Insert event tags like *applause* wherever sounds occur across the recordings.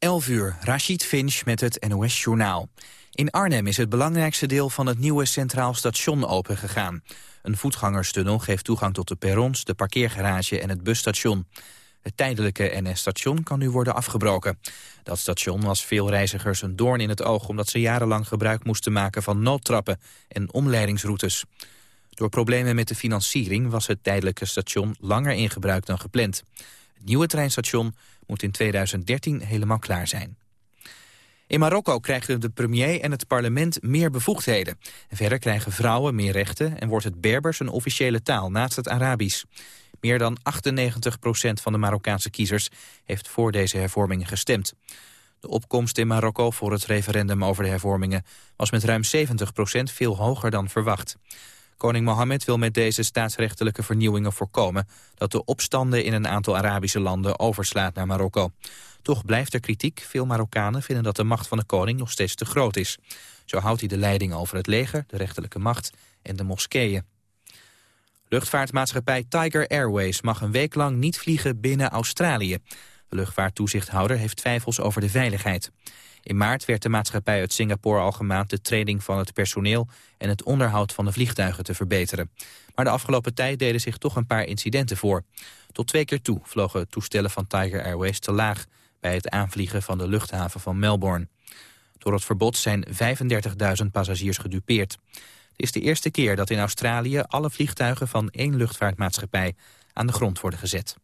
11 uur, Rashid Finch met het NOS-journaal. In Arnhem is het belangrijkste deel van het nieuwe Centraal Station opengegaan. Een voetgangerstunnel geeft toegang tot de perrons, de parkeergarage en het busstation. Het tijdelijke NS-station kan nu worden afgebroken. Dat station was veel reizigers een doorn in het oog... omdat ze jarenlang gebruik moesten maken van noodtrappen en omleidingsroutes. Door problemen met de financiering was het tijdelijke station langer in gebruik dan gepland. Het nieuwe treinstation moet in 2013 helemaal klaar zijn. In Marokko krijgen de premier en het parlement meer bevoegdheden. verder krijgen vrouwen meer rechten en wordt het Berbers een officiële taal naast het Arabisch. Meer dan 98 procent van de Marokkaanse kiezers heeft voor deze hervormingen gestemd. De opkomst in Marokko voor het referendum over de hervormingen was met ruim 70 procent veel hoger dan verwacht. Koning Mohammed wil met deze staatsrechtelijke vernieuwingen voorkomen dat de opstanden in een aantal Arabische landen overslaat naar Marokko. Toch blijft er kritiek. Veel Marokkanen vinden dat de macht van de koning nog steeds te groot is. Zo houdt hij de leiding over het leger, de rechterlijke macht en de moskeeën. Luchtvaartmaatschappij Tiger Airways mag een week lang niet vliegen binnen Australië. De luchtvaarttoezichthouder heeft twijfels over de veiligheid. In maart werd de maatschappij uit Singapore al gemaand de training van het personeel en het onderhoud van de vliegtuigen te verbeteren. Maar de afgelopen tijd deden zich toch een paar incidenten voor. Tot twee keer toe vlogen toestellen van Tiger Airways te laag bij het aanvliegen van de luchthaven van Melbourne. Door het verbod zijn 35.000 passagiers gedupeerd. Het is de eerste keer dat in Australië alle vliegtuigen van één luchtvaartmaatschappij aan de grond worden gezet.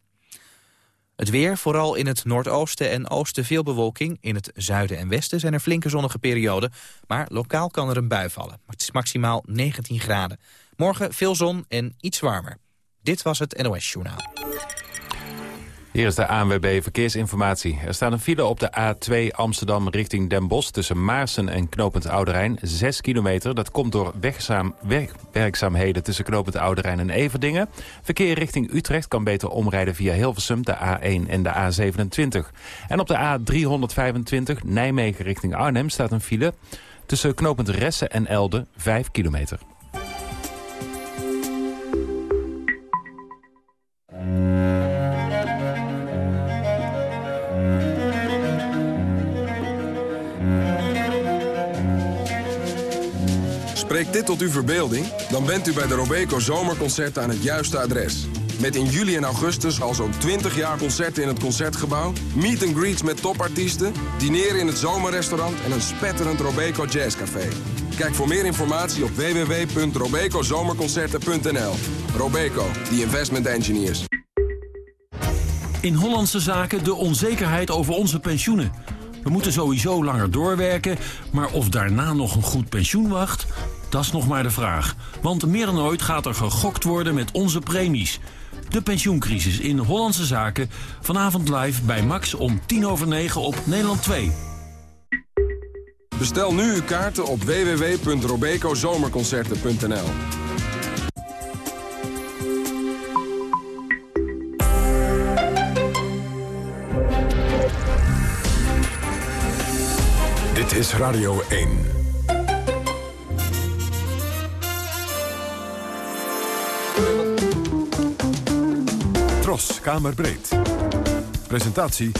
Het weer, vooral in het noordoosten en oosten veel bewolking. In het zuiden en westen zijn er flinke zonnige perioden. Maar lokaal kan er een bui vallen. Het is maximaal 19 graden. Morgen veel zon en iets warmer. Dit was het NOS Journaal. Hier is de ANWB Verkeersinformatie. Er staat een file op de A2 Amsterdam richting Den Bosch... tussen Maarsen en Knopend Ouderijn. 6 kilometer. Dat komt door wegzaam, werkzaamheden tussen Knopend Ouderijn en Everdingen. Verkeer richting Utrecht kan beter omrijden via Hilversum, de A1 en de A27. En op de A325 Nijmegen richting Arnhem staat een file... tussen Knopend Ressen en Elde 5 kilometer. Spreekt dit tot uw verbeelding? Dan bent u bij de Robeco Zomerconcerten aan het juiste adres. Met in juli en augustus al zo'n 20 jaar concerten in het Concertgebouw... meet and greets met topartiesten, dineren in het zomerrestaurant... en een spetterend Robeco Jazzcafé. Kijk voor meer informatie op www.robecozomerconcerten.nl. Robeco, the investment engineers. In Hollandse zaken de onzekerheid over onze pensioenen. We moeten sowieso langer doorwerken, maar of daarna nog een goed pensioen wacht... Dat is nog maar de vraag. Want meer dan ooit gaat er gegokt worden met onze premies. De pensioencrisis in Hollandse Zaken. Vanavond live bij Max om tien over negen op Nederland 2. Bestel nu uw kaarten op www.robecozomerconcerten.nl Dit is Radio 1. Kamerbreed. Presentatie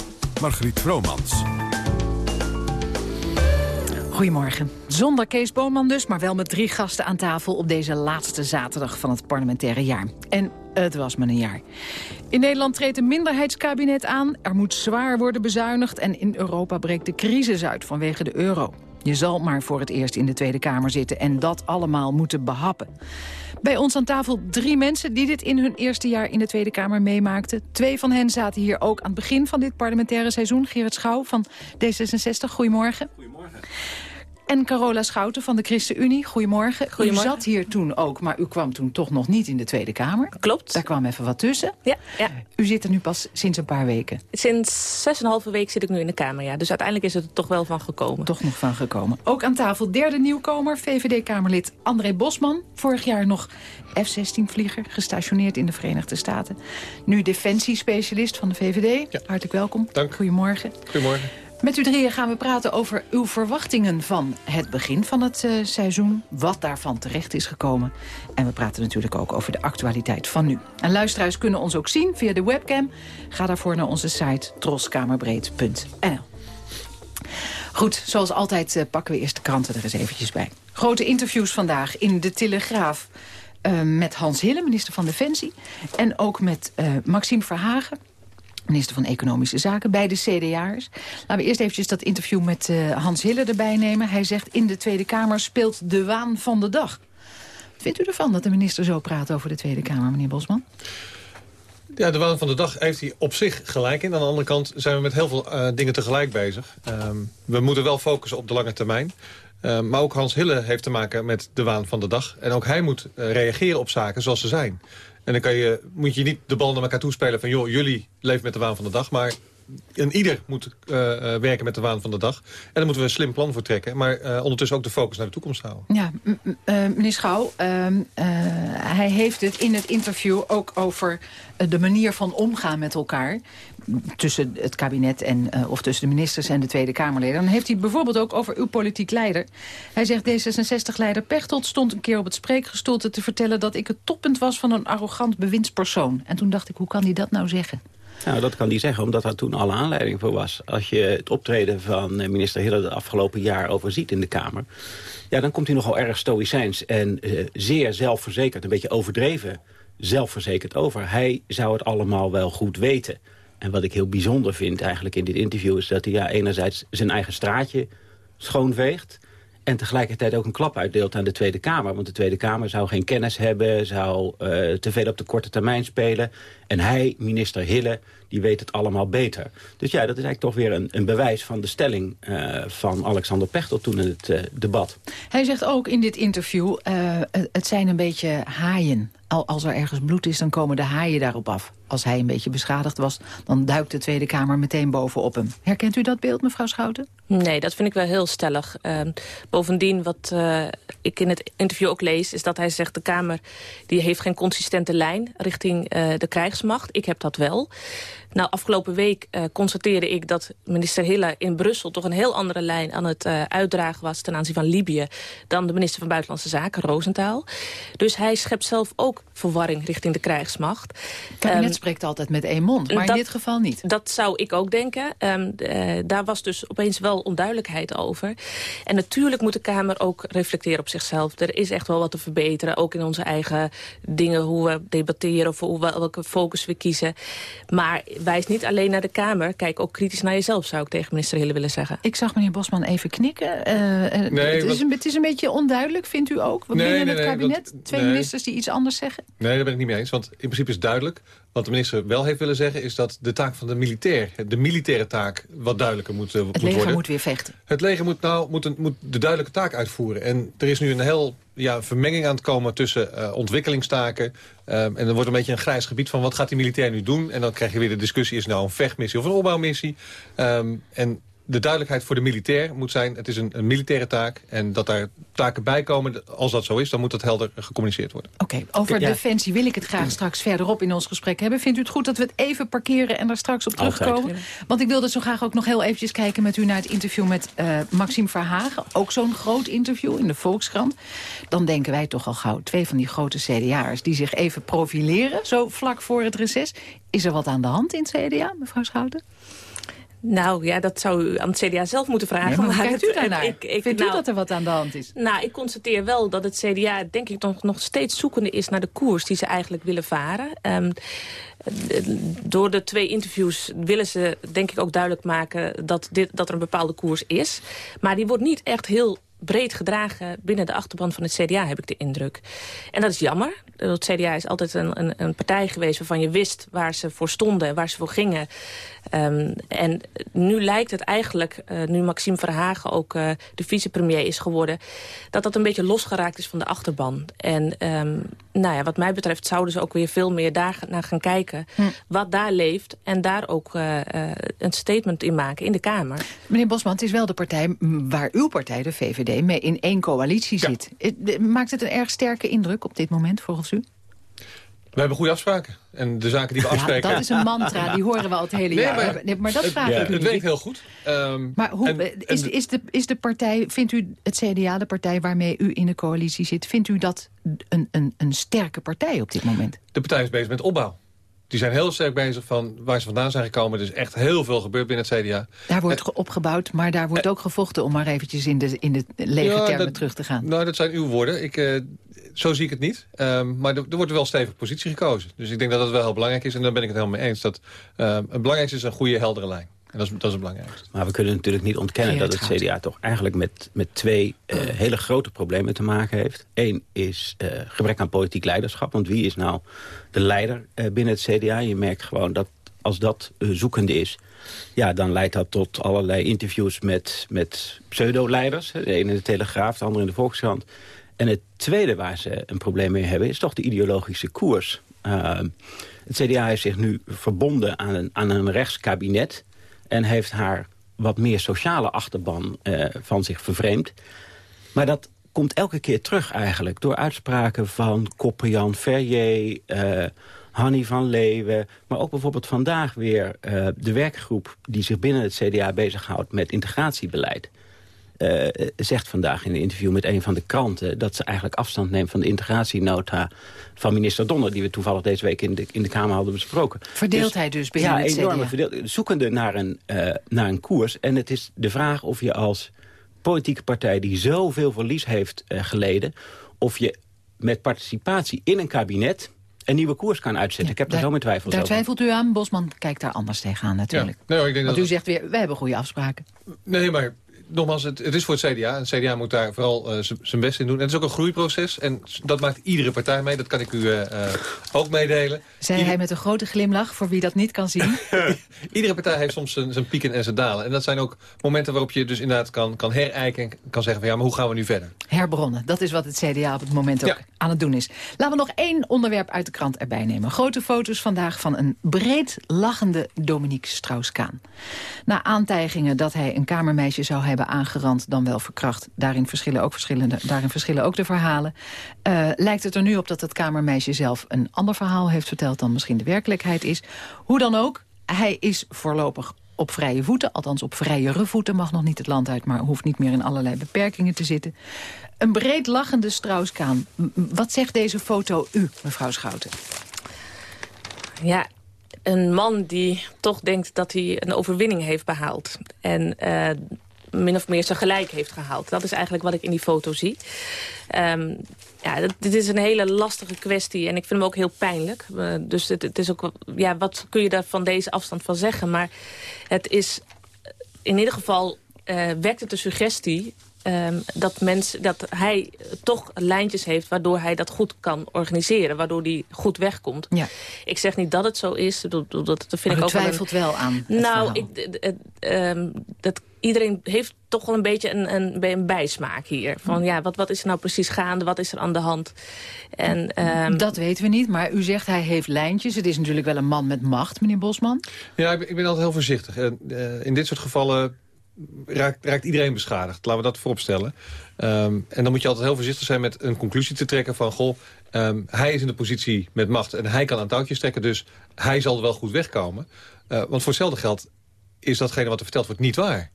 Margriet Vromans. Goedemorgen. Zonder Kees Boonman dus, maar wel met drie gasten aan tafel... op deze laatste zaterdag van het parlementaire jaar. En het was maar een jaar. In Nederland treedt een minderheidskabinet aan. Er moet zwaar worden bezuinigd en in Europa breekt de crisis uit vanwege de euro. Je zal maar voor het eerst in de Tweede Kamer zitten en dat allemaal moeten behappen. Bij ons aan tafel drie mensen die dit in hun eerste jaar in de Tweede Kamer meemaakten. Twee van hen zaten hier ook aan het begin van dit parlementaire seizoen. Gerrit Schouw van D66, goedemorgen. Goedemorgen. En Carola Schouten van de ChristenUnie. Goedemorgen. Goedemorgen. U zat hier toen ook, maar u kwam toen toch nog niet in de Tweede Kamer. Klopt. Daar kwam even wat tussen. Ja, ja. U zit er nu pas sinds een paar weken. Sinds zes en een halve week zit ik nu in de Kamer, ja. Dus uiteindelijk is het er toch wel van gekomen. Toch nog van gekomen. Ook aan tafel derde nieuwkomer, VVD-Kamerlid André Bosman. Vorig jaar nog F-16-vlieger, gestationeerd in de Verenigde Staten. Nu defensiespecialist van de VVD. Ja. Hartelijk welkom. Dank. Goedemorgen. Goedemorgen. Met u drieën gaan we praten over uw verwachtingen van het begin van het uh, seizoen. Wat daarvan terecht is gekomen. En we praten natuurlijk ook over de actualiteit van nu. En luisteraars kunnen ons ook zien via de webcam. Ga daarvoor naar onze site troskamerbreed.nl. Goed, zoals altijd uh, pakken we eerst de kranten er eens eventjes bij. Grote interviews vandaag in De Telegraaf. Uh, met Hans Hille, minister van Defensie. En ook met Maxime Verhagen, minister van Economische Zaken, bij de CDA'ers. Laten we eerst eventjes dat interview met uh, Hans Hille erbij nemen. Hij zegt, in de Tweede Kamer speelt de waan van de dag. Wat vindt u ervan dat de minister zo praat over de Tweede Kamer, meneer Bosman? Ja, de waan van de dag heeft hij op zich gelijk in. Aan de andere kant zijn we met heel veel uh, dingen tegelijk bezig. Um, we moeten wel focussen op de lange termijn. Uh, maar ook Hans Hille heeft te maken met de waan van de dag. En ook hij moet uh, reageren op zaken zoals ze zijn. En dan kan je, moet je niet de bal naar elkaar toespelen van... joh, jullie leven met de waan van de dag, maar en ieder moet uh, uh, werken met de waan van de dag. En daar moeten we een slim plan voor trekken. Maar uh, ondertussen ook de focus naar de toekomst houden. Ja, meneer Schouw, ehm, hij heeft het in het interview ook over de manier van omgaan met elkaar tussen het kabinet en, of tussen de ministers en de Tweede Kamerleden. Dan heeft hij bijvoorbeeld ook over uw politiek leider. Hij zegt D66-leider Pechtold stond een keer op het spreekgestoelte te vertellen... dat ik het toppunt was van een arrogant bewindspersoon. En toen dacht ik, hoe kan hij dat nou zeggen? Nou, dat kan hij zeggen, omdat daar toen alle aanleiding voor was. Als je het optreden van minister Hille de afgelopen jaar overziet in de Kamer... ja, dan komt hij nogal erg stoïcijns en uh, zeer zelfverzekerd, een beetje overdreven zelfverzekerd over. Hij zou het allemaal wel goed weten. En wat ik heel bijzonder vind eigenlijk in dit interview... is dat hij ja, enerzijds zijn eigen straatje schoonveegt... en tegelijkertijd ook een klap uitdeelt aan de Tweede Kamer. Want de Tweede Kamer zou geen kennis hebben... zou uh, te veel op de korte termijn spelen. En hij, minister Hille, die weet het allemaal beter. Dus ja, dat is eigenlijk toch weer een, een bewijs van de stelling uh, van Alexander Pechtel toen in het uh, debat. Hij zegt ook in dit interview, uh, het zijn een beetje haaien. Als er ergens bloed is, dan komen de haaien daarop af. Als hij een beetje beschadigd was, dan duikt de Tweede Kamer meteen bovenop hem. Herkent u dat beeld, mevrouw Schouten? Nee, dat vind ik wel heel stellig. Uh, bovendien, wat uh, ik in het interview ook lees... is dat hij zegt, de Kamer die heeft geen consistente lijn richting uh, de krijgsmacht. Ik heb dat wel. Nou, afgelopen week uh, constateerde ik dat minister Hille in Brussel... toch een heel andere lijn aan het uh, uitdragen was ten aanzien van Libië... dan de minister van Buitenlandse Zaken, Roosentaal. Dus hij schept zelf ook verwarring richting de krijgsmacht. Het kabinet um, spreekt altijd met één mond, maar dat, in dit geval niet. Dat zou ik ook denken. Um, uh, daar was dus opeens wel onduidelijkheid over. En natuurlijk moet de Kamer ook reflecteren op zichzelf. Er is echt wel wat te verbeteren, ook in onze eigen dingen... hoe we debatteren of hoe we, welke focus we kiezen. Maar wijs niet alleen naar de Kamer. Kijk ook kritisch naar jezelf, zou ik tegen minister Hille willen zeggen. Ik zag meneer Bosman even knikken. Uh, nee, het, is een, het, is een, beetje onduidelijk, vindt u ook? Nee, binnen nee, het kabinet? Want, Twee ministers die iets anders zeggen? Nee, daar ben ik niet mee eens. Want in principe is duidelijk. Wat de minister wel heeft willen zeggen... is dat de taak van de militair, de militaire taak... wat duidelijker moet, uh, het moet leger worden. moet weer vechten. Het leger moet, nou, moet, een, moet de duidelijke taak uitvoeren. En er is nu een heel ja, vermenging aan het komen tussen uh, ontwikkelingstaken. Um, en er wordt een beetje een grijs gebied van wat gaat die militair nu doen. En dan krijg je weer de discussie, is het nou een vechtmissie of een opbouwmissie. Um, en de duidelijkheid voor de militair moet zijn... het is een, een militaire taak en dat daar taken bij komen... als dat zo is, dan moet dat helder gecommuniceerd worden. Oké, okay, over ja. defensie wil ik het graag straks verderop in ons gesprek hebben. Vindt u het goed dat we het even parkeren en daar straks op terugkomen? Altijd. Want ik wilde zo graag ook nog heel eventjes kijken met u... naar het interview met uh, Maxime Verhagen. Ook zo'n groot interview in de Volkskrant. Dan denken wij toch al gauw, twee van die grote CDA'ers... die zich even profileren, zo vlak voor het reces. Is er wat aan de hand in het CDA, mevrouw Schouten? Nou ja, dat zou u aan het CDA zelf moeten vragen. Nee, maar kijkt u daarnaar? Ik, ik, Vindt nou, u dat er wat aan de hand is? Nou, ik constateer wel dat het CDA denk ik nog, nog steeds zoekende is naar de koers die ze eigenlijk willen varen. Um, door de twee interviews willen ze denk ik ook duidelijk maken dat, dit, dat er een bepaalde koers is. Maar die wordt niet echt heel breed gedragen binnen de achterban van het CDA, heb ik de indruk. En dat is jammer. Het CDA is altijd een, een, een partij geweest waarvan je wist waar ze voor stonden, waar ze voor gingen. Um, en nu lijkt het eigenlijk, uh, nu Maxime Verhagen ook uh, de vicepremier is geworden... dat dat een beetje losgeraakt is van de achterban. En um, nou ja, wat mij betreft zouden ze ook weer veel meer daar naar gaan kijken... Hm. wat daar leeft en daar ook uh, een statement in maken in de Kamer. Meneer Bosman, het is wel de partij waar uw partij, de VVD, mee in één coalitie ja. zit. Maakt het een erg sterke indruk op dit moment, volgens u? We hebben goede afspraken. En de zaken die we afspreken... Ja, dat is een mantra, die horen we al het hele nee, jaar. Maar, nee, maar dat vraag ja, ik u Het werkt heel goed. Um, maar hoe, en, is, en, is, de, is de partij, vindt u het CDA, de partij waarmee u in de coalitie zit... vindt u dat een, een, een sterke partij op dit moment? De partij is bezig met opbouw. die zijn heel sterk bezig van waar ze vandaan zijn gekomen. Er is echt heel veel gebeurd binnen het CDA. Daar wordt opgebouwd, maar daar wordt ook gevochten... om maar eventjes in de, in de lege Ja, termen dat- terug te gaan. Nou, dat zijn uw woorden. Ik, eh, zo zie ik het niet. Ehm, maar er, er wordt wel een stevige positie gekozen. Dus ik denk dat dat wel heel belangrijk is. En daar ben ik het helemaal mee eens. Dat, ehm, het belangrijkste is een goede, heldere lijn. En dat is, dat is het belangrijkste. Maar we kunnen natuurlijk niet ontkennen dat het. CDA toch eigenlijk met, met twee eh, hele grote problemen te maken heeft. Eén is eh, gebrek aan politiek leiderschap. Want wie is nou de leider eh, binnen het CDA? Je merkt gewoon dat als dat zoekende is... Ja, dan leidt dat tot allerlei interviews met, met pseudo-leiders. De ene in de Telegraaf, de andere in de Volkskrant. En het tweede waar ze een probleem mee hebben... is toch de ideologische koers. Uh, het CDA heeft zich nu verbonden aan een, aan een rechtskabinet... en heeft haar wat meer sociale achterban uh, van zich vervreemd. Maar dat komt elke keer terug eigenlijk... door uitspraken van Koppenjan Verrier... Uh, Hanny van Leeuwen, maar ook bijvoorbeeld vandaag weer uh, de werkgroep... die zich binnen het CDA bezighoudt met integratiebeleid. Uh, zegt vandaag in een interview met een van de kranten... dat ze eigenlijk afstand neemt van de integratienota van minister Donner... die we toevallig deze week in de, in de Kamer hadden besproken. Verdeelt hij dus binnen ja, het CDA? enorme verdeeld, zoekende naar een, uh, naar een koers. En het is de vraag of je als politieke partij... die zoveel verlies heeft uh, geleden... of je met participatie in een kabinet een nieuwe koers kan uitzetten. Ja, ik heb daar, zo mijn twijfels daar over. Daar twijfelt u aan. Bosman kijkt daar anders tegenaan natuurlijk. Ja. Nee, ik denk Want dat u zegt weer, wij hebben goede afspraken. Nee, maar nogmaals, het, het is voor het CDA. Het CDA moet daar vooral uh, zijn best in doen. En het is ook een groeiproces. En dat maakt iedere partij mee. Dat kan ik u uh, uh, ook meedelen. Zei Ieder... hij met een grote glimlach, voor wie dat niet kan zien. *laughs* iedere partij heeft soms zijn, zijn, pieken en zijn dalen. En dat zijn ook momenten waarop je dus inderdaad kan, kan herijken... en kan zeggen van ja, maar hoe gaan we nu verder? Herbronnen, dat is wat het CDA op het moment ook ja. aan het doen is. Laten we nog één onderwerp uit de krant erbij nemen. Grote foto's vandaag van een breed lachende Dominique Strauss-Kaan. Na aantijgingen dat hij een kamermeisje zou hebben aangerand dan wel verkracht. Daarin verschillen ook, verschillende, daarin verschillen ook de verhalen. Uh, lijkt het er nu op dat het kamermeisje zelf een ander verhaal heeft verteld... dan misschien de werkelijkheid is. Hoe dan ook, hij is voorlopig op vrije voeten. Althans op vrijere voeten, mag nog niet het land uit... maar hoeft niet meer in allerlei beperkingen te zitten. Een breed lachende Strauss-Kaan. Wat zegt deze foto u, mevrouw Schouten? Ja, een man die toch denkt dat hij een overwinning heeft behaald. En uh, min of meer zijn gelijk heeft gehaald. Dat is eigenlijk wat ik in die foto zie. Um, ja, dat, dit is een hele lastige kwestie en ik vind hem ook heel pijnlijk. Uh, dus het, het, is ook, ja, wat kun je daar van deze afstand van zeggen? Maar het is in ieder geval uh, wekt het de suggestie Um, dat, mens, dat hij toch lijntjes heeft waardoor hij dat goed kan organiseren. Waardoor hij goed wegkomt. Ja. Ik zeg niet dat het zo is. Dat, dat vind maar ik ook twijfelt wel, een, wel aan Nou, ik, um, dat, iedereen heeft toch wel een beetje een, een, een bijsmaak hier. Van ja, wat, wat is er nou precies gaande? Wat is er aan de hand? En, um, dat weten we niet, maar u zegt hij heeft lijntjes. Het is natuurlijk wel een man met macht, meneer Bosman. Ja, ik ben, ik ben altijd heel voorzichtig. Uh, uh, in dit soort gevallen raakt, raakt iedereen beschadigd. Laten we dat vooropstellen. Um, en dan moet je altijd heel voorzichtig zijn met een conclusie te trekken van... goh, um, hij is in de positie met macht en hij kan aan touwtjes trekken... dus hij zal er wel goed wegkomen. Uh, want voor hetzelfde geld is datgene wat er verteld wordt niet waar.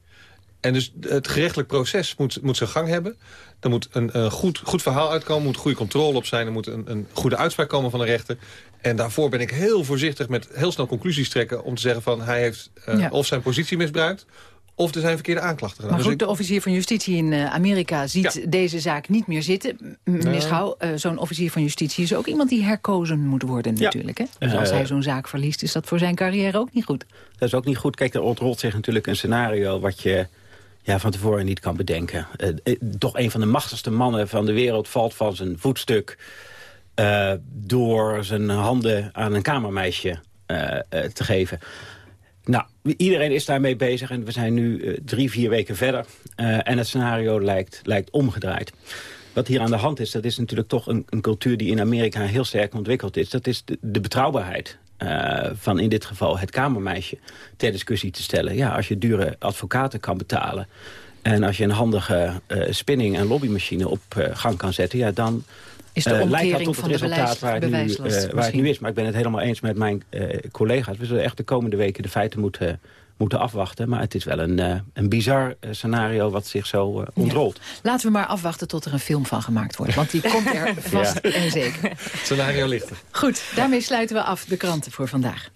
En dus het gerechtelijk proces moet, moet zijn gang hebben. Er moet een, een goed, goed verhaal uitkomen, er moet goede controle op zijn... er moet een, een goede uitspraak komen van de rechter. En daarvoor ben ik heel voorzichtig met heel snel conclusies trekken... om te zeggen van hij heeft uh, ja. of zijn positie misbruikt of er zijn verkeerde aanklachten gedaan. Maar goed, dus ik... de officier van justitie in uh, Amerika ziet ja. deze zaak niet meer zitten. Meneer Nee. Schouw, uh, zo'n officier van justitie is ook iemand die herkozen moet worden Ja. natuurlijk. Hè? Dus als Eh. hij zo'n zaak verliest, is dat voor zijn carrière ook niet goed. Dat is ook niet goed. Kijk, er ontrolt zich natuurlijk een scenario wat je ja, van tevoren niet kan bedenken. Eh, eh, toch een van de machtigste mannen van de wereld valt van zijn voetstuk... eh, door zijn handen aan een kamermeisje te geven. Nou, iedereen is daarmee bezig en we zijn nu drie, vier weken verder. en het scenario lijkt, lijkt omgedraaid. Wat hier aan de hand is, dat is natuurlijk toch een, een cultuur die in Amerika heel sterk ontwikkeld is. Dat is de betrouwbaarheid eh, van in dit geval het kamermeisje ter discussie te stellen. Ja, als je dure advocaten kan betalen en als je een handige eh, spinning- en lobbymachine op eh, gang kan zetten, ja, dan Is de lijkt dat tot van het resultaat waar het, nu, waar het nu is. Maar ik ben het helemaal eens met mijn collega's. We zullen echt de komende weken de feiten moeten, moeten afwachten. Maar het is wel een, uh, een bizar scenario wat zich zo uh, ontrolt. Laten we maar afwachten tot er een film van gemaakt wordt. Want die komt er *laughs* vast en zeker. Scenario lichter. Goed, daarmee sluiten we af de kranten voor vandaag.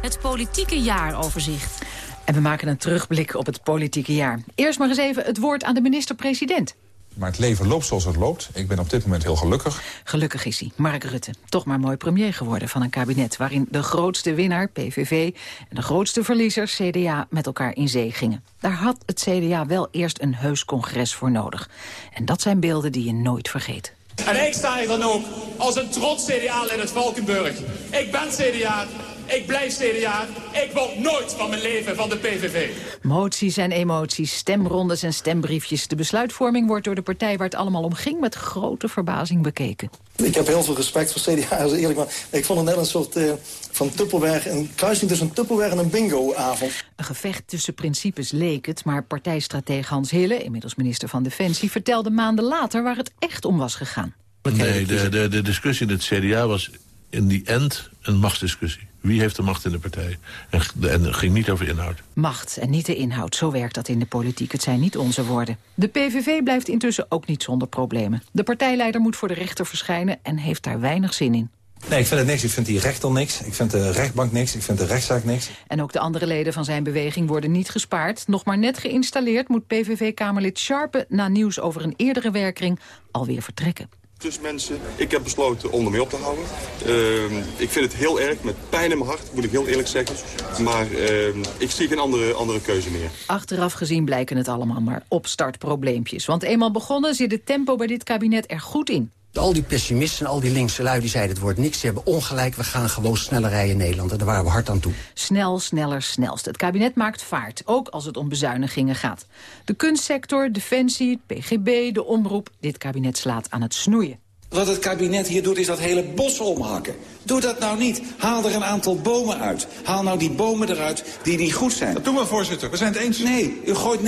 Het politieke jaaroverzicht. En we maken een terugblik op het politieke jaar. Eerst maar eens even het woord aan de minister-president. Maar het leven loopt zoals het loopt. Ik ben op dit moment heel gelukkig. Gelukkig is hij, Mark Rutte. Toch maar mooi premier geworden van een kabinet... waarin de grootste winnaar, PVV, en de grootste verliezer, CDA... met elkaar in zee gingen. Daar had het CDA wel eerst een heus congres voor nodig. En dat zijn beelden die je nooit vergeet. En ik sta hier dan ook als een trots CDA in het Valkenburg. Ik ben CDA, ik blijf CDA. Ik word nooit van mijn leven van de PVV. Moties en emoties, stemrondes en stembriefjes. De besluitvorming wordt door de partij waar het allemaal om ging... met grote verbazing bekeken. Ik heb heel veel respect voor CDA, als eerlijk maar. Ik vond het net een soort uh, van Tupperware, een kruising tussen een Tupperware en een bingo-avond. Een gevecht tussen principes leek het, maar partijstratege Hans Hille... inmiddels minister van Defensie, vertelde maanden later waar het echt om was gegaan. Nee, de, de, de discussie in het CDA was in die end een machtsdiscussie. Wie heeft de macht in de partij? En, en het ging niet over inhoud. Macht en niet de inhoud, zo werkt dat in de politiek. Het zijn niet onze woorden. De PVV blijft intussen ook niet zonder problemen. De partijleider moet voor de rechter verschijnen en heeft daar weinig zin in. Nee, ik vind het niks. Ik vind die rechter niks. Ik vind de rechtbank niks. Ik vind de rechtszaak niks. En ook de andere leden van zijn beweging worden niet gespaard. Nog maar net geïnstalleerd moet PVV-kamerlid Sharpe... na nieuws over een eerdere werking alweer vertrekken tussen mensen. Ik heb besloten om ermee op te houden. Uh, ik vind het heel erg, met pijn in mijn hart, moet ik heel eerlijk zeggen. Maar uh, ik zie geen andere, andere keuze meer. Achteraf gezien blijken het allemaal maar opstartprobleempjes. Want eenmaal begonnen zit het tempo bij dit kabinet er goed in. Al die pessimisten en al die linkse lui die zeiden het wordt niks. Ze hebben ongelijk, we gaan gewoon sneller rijden in Nederland. En daar waren we hard aan toe. Snel, sneller, snelst. Het kabinet maakt vaart, ook als het om bezuinigingen gaat. De kunstsector, defensie, het PGB, de omroep. Dit kabinet slaat aan het snoeien. Wat het kabinet hier doet is dat hele bos omhakken. Doe dat nou niet. Haal er een aantal bomen uit. Haal nou die bomen eruit die niet goed zijn. Dat doen we, voorzitter. We zijn het eens. Nee, u gooit 90%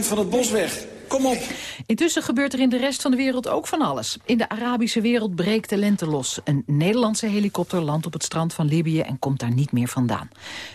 van het bos weg. Kom op. Intussen gebeurt er in de rest van de wereld ook van alles. In de Arabische wereld breekt de lente los. Een Nederlandse helikopter landt op het strand van Libië en komt daar niet meer vandaan.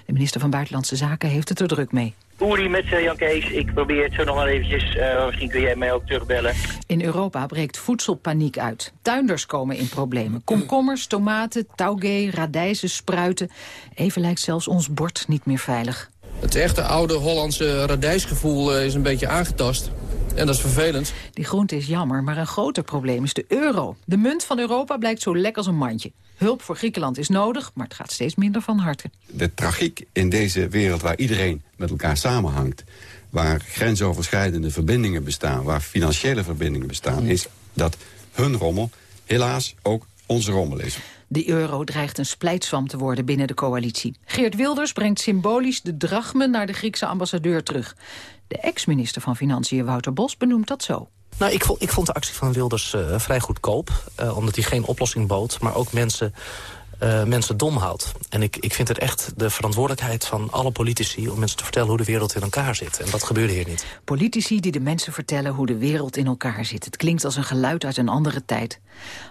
De minister van Buitenlandse Zaken heeft het er druk mee. Uri met uh, Jan Kees. Ik probeer het zo nog wel eventjes. Uh, misschien kun jij mij ook terugbellen. In Europa breekt voedselpaniek uit. Tuinders komen in problemen. Komkommers, tomaten, taugé, radijzen, spruiten. Even lijkt zelfs ons bord niet meer veilig. Het echte oude Hollandse radijsgevoel uh, is een beetje aangetast. En dat is vervelend. Die groente is jammer, maar een groter probleem is de euro. De munt van Europa blijkt zo lek als een mandje. Hulp voor Griekenland is nodig, maar het gaat steeds minder van harte. De tragiek in deze wereld waar iedereen met elkaar samenhangt... waar grensoverschrijdende verbindingen bestaan, waar financiële verbindingen bestaan... is dat hun rommel helaas ook onze rommel is. De euro dreigt een splijtswam te worden binnen de coalitie. Geert Wilders brengt symbolisch de drachme naar de Griekse ambassadeur terug. De ex-minister van Financiën Wouter Bos benoemt dat zo. Nou, ik vond, ik vond de actie van Wilders uh, vrij goedkoop. Uh, omdat hij geen oplossing bood, maar ook mensen, uh, mensen dom houdt. En ik, ik vind het echt de verantwoordelijkheid van alle politici... om mensen te vertellen hoe de wereld in elkaar zit. En dat gebeurde hier niet. Politici die de mensen vertellen hoe de wereld in elkaar zit. Het klinkt als een geluid uit een andere tijd.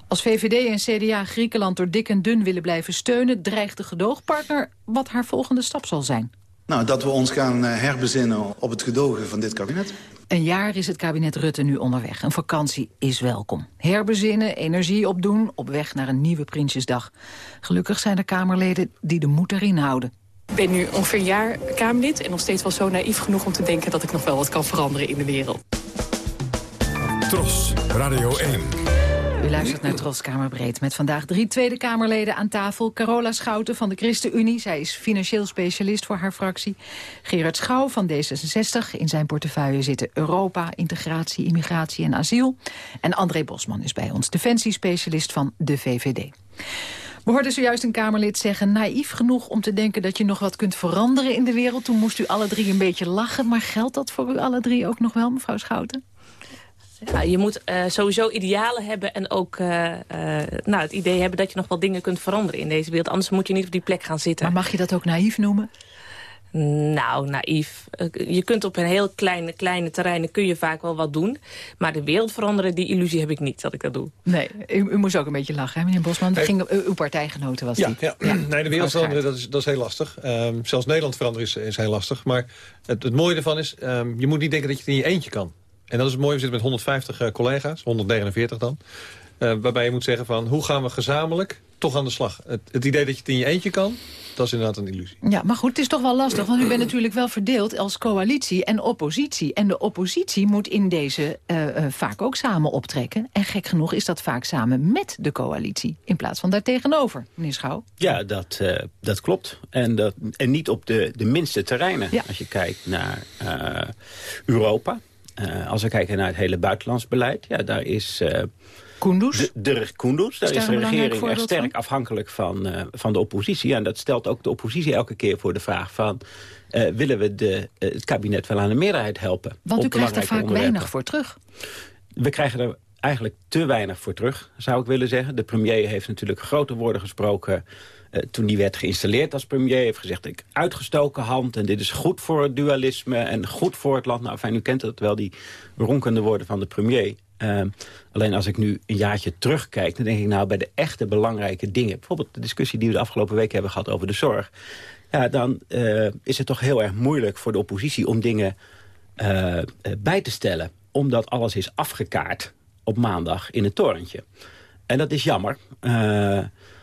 Als VVD en CDA Griekenland door dik en dun willen blijven steunen... dreigt de gedoogpartner wat haar volgende stap zal zijn. Nou, dat we ons gaan herbezinnen op het gedogen van dit kabinet. Een jaar is het kabinet Rutte nu onderweg. Een vakantie is welkom. Herbezinnen, energie opdoen, op weg naar een nieuwe Prinsjesdag. Gelukkig zijn er Kamerleden die de moed erin houden. Ik ben nu ongeveer een jaar Kamerlid en nog steeds wel zo naïef genoeg om te denken dat ik nog wel wat kan veranderen in de wereld. Tros, Radio 1. U luistert naar Troskamerbreed met vandaag drie Tweede Kamerleden aan tafel. Carola Schouten van de ChristenUnie, zij is financieel specialist voor haar fractie. Gerard Schouw van D66, in zijn portefeuille zitten Europa, integratie, immigratie en asiel. En André Bosman is bij ons, defensiespecialist van de VVD. We hoorden zojuist een Kamerlid zeggen... naïef genoeg om te denken dat je nog wat kunt veranderen in de wereld. Toen moest u alle drie een beetje lachen. Maar geldt dat voor u alle drie ook nog wel, mevrouw Schouten? Ja, je moet uh, sowieso idealen hebben en ook uh, uh, nou, het idee hebben dat je nog wel dingen kunt veranderen in deze wereld. Anders moet je niet op die plek gaan zitten. Maar mag je dat ook naïef noemen? Nou, naïef. Eh, Je kunt op een heel kleine, kleine terreinen kun je vaak wel wat doen. Maar de wereld veranderen, die illusie heb ik niet dat ik dat doe. Nee, u, u moest ook een beetje lachen, hè, meneer Bosman. Dat ging, uw partijgenoten was Ja, die. ja. nee, de wereld veranderen, dat is, dat is heel lastig. Ehm, zelfs Nederland veranderen is, is heel lastig. Maar het, het mooie ervan is, ehm, je moet niet denken dat je het in je eentje kan. En dat is het mooie, we zitten met 150 eh, collega's, 149 dan. Eh, waarbij je moet zeggen van, hoe gaan we gezamenlijk toch aan de slag? Het, het idee dat je het in je eentje kan, dat is inderdaad een illusie. Ja, maar goed, het is toch wel lastig, want u bent natuurlijk wel verdeeld als coalitie en oppositie. En de oppositie moet in deze eh, eh, vaak ook samen optrekken. En gek genoeg is dat vaak samen met de coalitie, in plaats van daartegenover, meneer Schouw. Ja, dat, eh, dat klopt. En, dat, en niet op de, de minste terreinen. Als je kijkt naar eh, Europa. Eh, als we kijken naar het hele buitenlands beleid. Ja, daar is... Kunduz? De, de Kunduz, daar is de regering echt sterk van? afhankelijk van, eh, van de oppositie. En dat stelt ook de oppositie elke keer voor de vraag van... willen we de, het kabinet wel aan de meerderheid helpen? Want u krijgt er vaak weinig voor terug. We krijgen er eigenlijk te weinig voor terug, zou ik willen zeggen. De premier heeft natuurlijk grote woorden gesproken... eh, toen die werd geïnstalleerd als premier. heeft gezegd, ik uitgestoken hand en dit is goed voor het dualisme... en goed voor het land. Nou, fijn, u kent het wel, die ronkende woorden van de premier. Ehm, alleen als ik nu een jaartje terugkijk... dan denk ik nou bij de echte belangrijke dingen... bijvoorbeeld de discussie die we de afgelopen weken hebben gehad over de zorg... ja, dan eh, is het toch heel erg moeilijk voor de oppositie om dingen eh, eh, bij te stellen. Omdat alles is afgekaart op maandag in het torentje. En dat is jammer. Eh,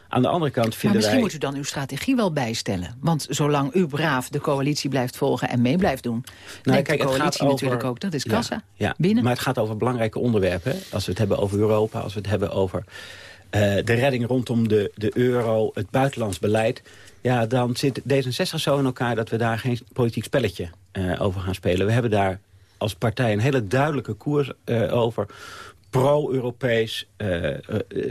aan de andere kant Maar vinden misschien wij... moet u dan uw strategie wel bijstellen. Want zolang u braaf de coalitie blijft volgen en mee blijft doen... denkt kijk, de het gaat coalitie over- natuurlijk ook, dat is kassa. Ja, Binnen. Maar het gaat over belangrijke onderwerpen. Als we het hebben over Europa, als we het hebben over eh, de redding rondom de, de euro, het buitenlands beleid. Ja, dan zit D66 zo in elkaar dat we daar geen politiek spelletje eh, over gaan spelen. We hebben daar als partij een hele duidelijke koers over pro-Europees, eh, eh,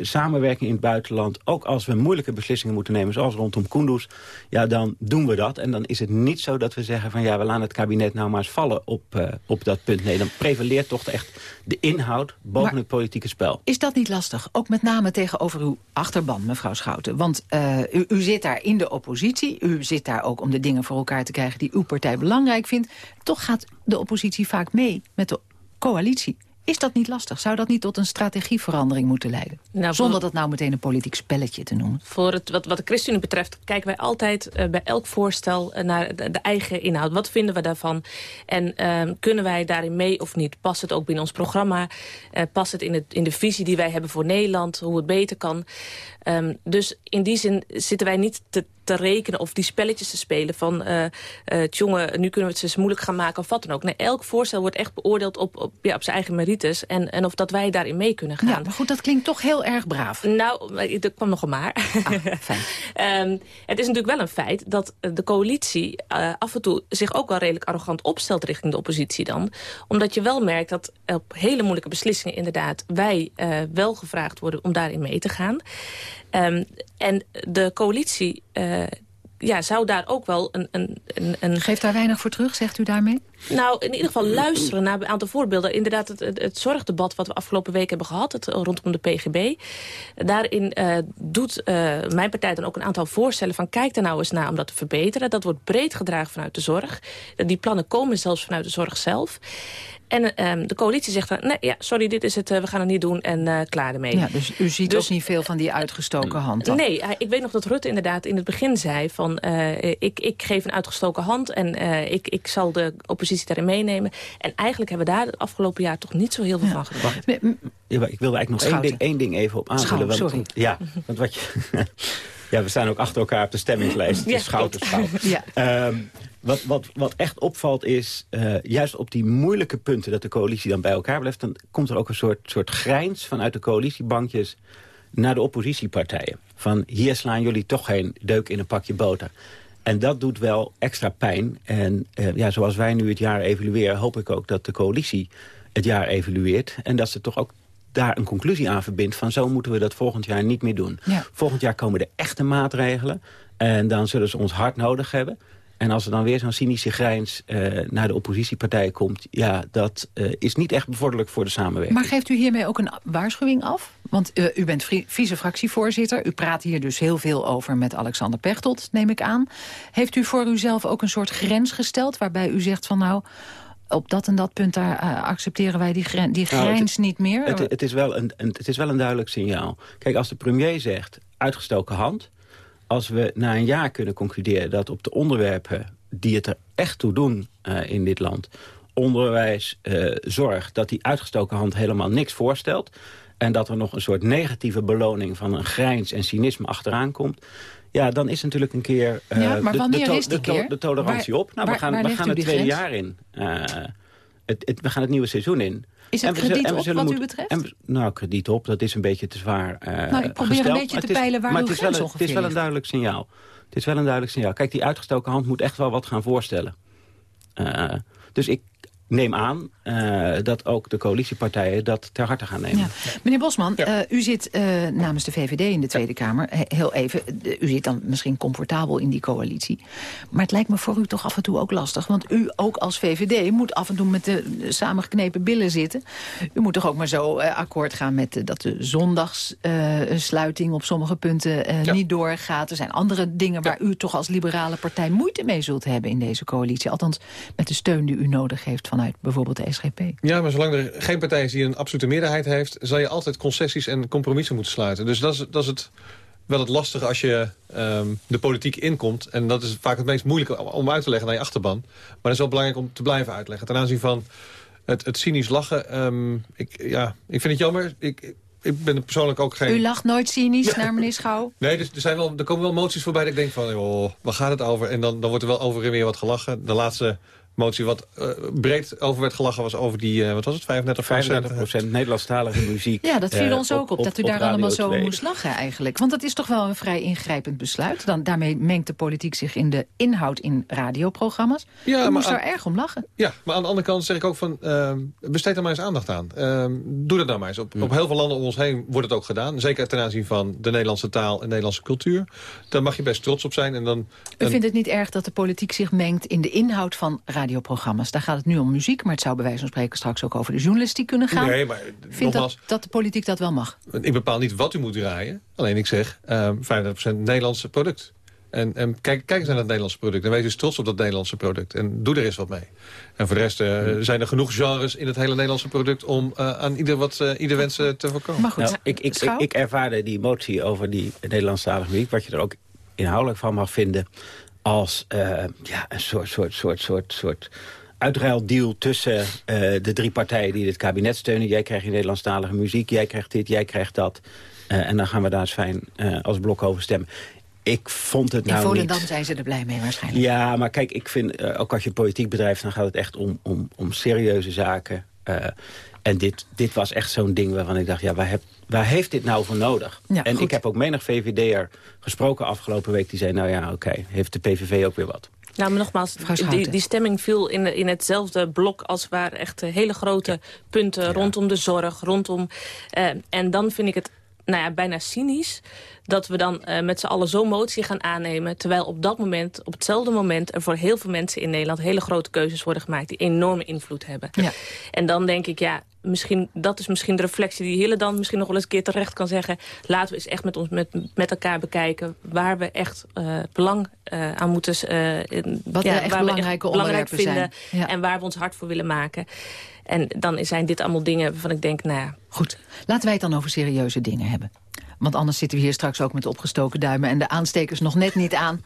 samenwerking in het buitenland. Ook als we moeilijke beslissingen moeten nemen, zoals rondom Kunduz. Ja, dan doen we dat. En dan is het niet zo dat we zeggen van... ja, we laten het kabinet nou maar eens vallen op, eh, op dat punt. Nee, dan prevaleert toch echt de inhoud boven Maar- het politieke spel. Is dat niet lastig? Ook met name tegenover uw achterban, mevrouw Schouten. Want u, u zit daar in de oppositie. U zit daar ook om de dingen voor elkaar te krijgen die uw partij belangrijk vindt. Toch gaat de oppositie vaak mee met de coalitie. Is dat niet lastig? Zou dat niet tot een strategieverandering moeten leiden? Nou, Zonder dat nou meteen een politiek spelletje te noemen. Voor het, wat, wat de ChristenUnie betreft kijken wij altijd eh, bij elk voorstel eh, naar de, de eigen inhoud. Wat vinden we daarvan? En ehm, kunnen wij daarin mee of niet? Past het ook binnen ons programma? Eh, past het in, het in de visie die wij hebben voor Nederland? Hoe het beter kan? Ehm, dus in die zin zitten wij niet te, te rekenen of die spelletjes te spelen van... eh eh, jongen, nu kunnen we het ze eens moeilijk gaan maken of wat dan ook. Nee, elk voorstel wordt echt beoordeeld op, op, ja, op zijn eigen merites. En, en of dat wij daarin mee kunnen gaan. Ja, maar goed, dat klinkt toch heel erg braaf. Nou, er kwam nog een maar. *laughs* Ehm, het is natuurlijk wel een feit dat eh, de coalitie af en toe zich ook wel redelijk arrogant opstelt richting de oppositie dan. Omdat je wel merkt dat op hele moeilijke beslissingen inderdaad wij wel gevraagd worden om daarin mee te gaan. Ehm, en de coalitie ja, zou daar ook wel een, een, een Geeft daar weinig voor terug, zegt u daarmee? Nou, in ieder geval luisteren naar een aantal voorbeelden. Inderdaad, het, het, het zorgdebat wat we afgelopen week hebben gehad... Het, eh, rondom de PGB. Daarin eh, doet eh, mijn partij dan ook een aantal voorstellen van... kijk er nou eens naar om dat te verbeteren. Dat wordt breed gedragen vanuit de zorg. Die plannen komen zelfs vanuit de zorg zelf. En ehm, de coalitie zegt van... nee, ja, sorry, dit is het, we gaan het niet doen en klaar ermee. Ja, dus u ziet Dus- ook niet veel van die uitgestoken hand dan? Nee, ik weet nog dat Rutte inderdaad in het begin zei van... ik, ik geef een uitgestoken hand en ik, ik zal de oppositie daarin meenemen. En eigenlijk hebben we daar het afgelopen jaar toch niet zo heel veel van gedaan. Ja, ik wilde eigenlijk nog één ding, één ding even op aanvullen. Schouw, want- sorry. Ja, *laughs* want wat je... *laughs* ja, we staan ook achter elkaar op de stemmingslijst. Het Ja, is. *laughs* Ja. Ehm, wat, wat, wat echt opvalt is, eh, juist op die moeilijke punten dat de coalitie dan bij elkaar blijft... dan komt er ook een soort, soort grijns vanuit de coalitiebankjes naar de oppositiepartijen. Van hier slaan jullie toch geen deuk in een pakje boter. En dat doet wel extra pijn. En eh, ja, zoals wij nu het jaar evalueren, hoop ik ook dat de coalitie het jaar evalueert. En dat ze toch ook daar een conclusie aan verbindt van zo moeten we dat volgend jaar niet meer doen. Ja. Volgend jaar komen de echte maatregelen. En dan zullen ze ons hard nodig hebben. En als er dan weer zo'n cynische grijns uh, naar de oppositiepartij komt... ja, dat uh, is niet echt bevorderlijk voor de samenwerking. Maar geeft u hiermee ook een waarschuwing af? Want uh, u bent vice-fractievoorzitter. U praat hier dus heel veel over met Alexander Pechtold, neem ik aan. Heeft u voor uzelf ook een soort grens gesteld... waarbij u zegt van nou op dat en dat punt daar uh, accepteren wij die, gren die nou, grijns het, niet meer? Het, het, is wel een, een, het is wel een duidelijk signaal. Kijk, als de premier zegt uitgestoken hand... als we na een jaar kunnen concluderen dat op de onderwerpen... die het er echt toe doen uh, in dit land... onderwijs, uh, zorg, dat die uitgestoken hand helemaal niks voorstelt... en dat er nog een soort negatieve beloning van een grijns en cynisme achteraan komt... Ja, dan is natuurlijk een keer uh, ja, maar de, de, to is de, to keer? de tolerantie waar, op. Nou, waar, we gaan, we gaan het tweede jaar in. Uh, het, het, we gaan het nieuwe seizoen in. Is het krediet op wat moeten, u betreft? En nou, krediet op, dat is een beetje te zwaar uh, Nou, ik probeer gesteld, een beetje te is, peilen waar maar uw het is, wel een, het is wel een duidelijk signaal. Het is wel een duidelijk signaal. Kijk, die uitgestoken hand moet echt wel wat gaan voorstellen. Uh, dus ik neem aan uh, dat ook de coalitiepartijen dat ter harte gaan nemen. Ja. Meneer Bosman, ja. uh, u zit uh, namens de VVD in de Tweede Kamer. He heel even, u zit dan misschien comfortabel in die coalitie. Maar het lijkt me voor u toch af en toe ook lastig. Want u ook als VVD moet af en toe met de samengeknepen billen zitten. U moet toch ook maar zo akkoord gaan met dat de zondagssluiting op sommige punten ja. niet doorgaat. Er zijn andere dingen waar u toch als liberale partij moeite mee zult hebben in deze coalitie. Althans met de steun die u nodig heeft vanuit bijvoorbeeld de SGP. Ja, maar zolang er geen partij is die een absolute meerderheid heeft... zal je altijd concessies en compromissen moeten sluiten. Dus dat is, dat is het, wel het lastige als je um, de politiek inkomt. En dat is vaak het meest moeilijke om uit te leggen naar je achterban. Maar het is wel belangrijk om te blijven uitleggen. Ten aanzien van het, het cynisch lachen. Um, ik, ja, ik vind het jammer. Ik, ik ben er persoonlijk ook geen... U lacht nooit cynisch *laughs* ja. naar meneer Schouw? Nee, dus er, zijn wel, er komen wel moties voorbij dat ik denk van... Joh, waar gaat het over? En dan, dan wordt er wel over en weer wat gelachen. De laatste motie wat uh, breed over werd gelachen was over die, uh, wat was het, 35 35 procent Nederlandstalige muziek. Ja, dat viel uh, ons ook op, op dat u op daar allemaal zo 2. moest lachen eigenlijk. Want dat is toch wel een vrij ingrijpend besluit. Dan, daarmee mengt de politiek zich in de inhoud in radioprogramma's. Ja, u moest daar erg om lachen. Ja, maar aan de andere kant zeg ik ook van, besteed er maar eens aandacht aan. doe dat nou maar eens. Op, op heel veel landen om ons heen wordt het ook gedaan. Zeker ten aanzien van de Nederlandse taal en Nederlandse cultuur. Daar mag je best trots op zijn. En dan, u dan... vindt het niet erg dat de politiek zich mengt in de inhoud van radio radioprogramma's. Daar gaat het nu om muziek, maar het zou bij wijze van spreken straks ook over de journalistiek kunnen gaan. Nee, maar Vindt nogmaals, dat, dat de politiek dat wel mag? Ik bepaal niet wat u moet draaien. Alleen ik zeg, uh, 35% Nederlandse product. En, en kijk, kijk eens naar het Nederlandse product. En wees dus trots op dat Nederlandse product. En doe er eens wat mee. En voor de rest uh, zijn er genoeg genres in het hele Nederlandse product... om uh, aan ieder, wat, uh, ieder wens te voorkomen. Maar goed, nou, ik, ik, ik, ik ervaarde die motie over die Nederlandstalige muziek... wat je er ook inhoudelijk van mag vinden... als ja, een soort, soort, soort, soort, soort uitruildeal tussen uh, de drie partijen die dit kabinet steunen. Jij krijgt je Nederlandstalige muziek, jij krijgt dit, jij krijgt dat. Uh, en dan gaan we daar eens fijn als blok over stemmen. Ik vond het nou In Volendam niet... zijn ze er blij mee waarschijnlijk. Ja, maar kijk, ik vind, ook als je politiek bedrijft... dan gaat het echt om, om, om serieuze zaken. En dit, dit was echt zo'n ding waarvan ik dacht... ja, waar, heb, waar heeft dit nou voor nodig? Ja, en goed. ik heb ook menig VVD'er gesproken afgelopen week... die zei, nou ja, oké, okay, heeft de PVV ook weer wat. Nou, maar nogmaals, die, die stemming viel in, in hetzelfde blok... als waar echt hele grote punten ja. rondom de zorg, rondom... Uh, en dan vind ik het nou ja, bijna cynisch dat we dan uh, met z'n allen zo'n motie gaan aannemen... terwijl op dat moment, op hetzelfde moment... er voor heel veel mensen in Nederland hele grote keuzes worden gemaakt... die enorme invloed hebben. Ja. En dan denk ik, ja, misschien, dat is misschien de reflectie die Hille dan misschien nog wel eens een keer terecht kan zeggen. Laten we eens echt met, ons, met, met elkaar bekijken waar we echt uh, belang uh, aan moeten... Uh, in, Wat ja, echt waar belangrijke we echt belangrijk vinden. Ja. en waar we ons hart voor willen maken. En dan zijn dit allemaal dingen waarvan ik denk, nou ja... Goed, laten wij het dan over serieuze dingen hebben. Want anders zitten we hier straks ook met opgestoken duimen... en de aanstekers nog net niet aan...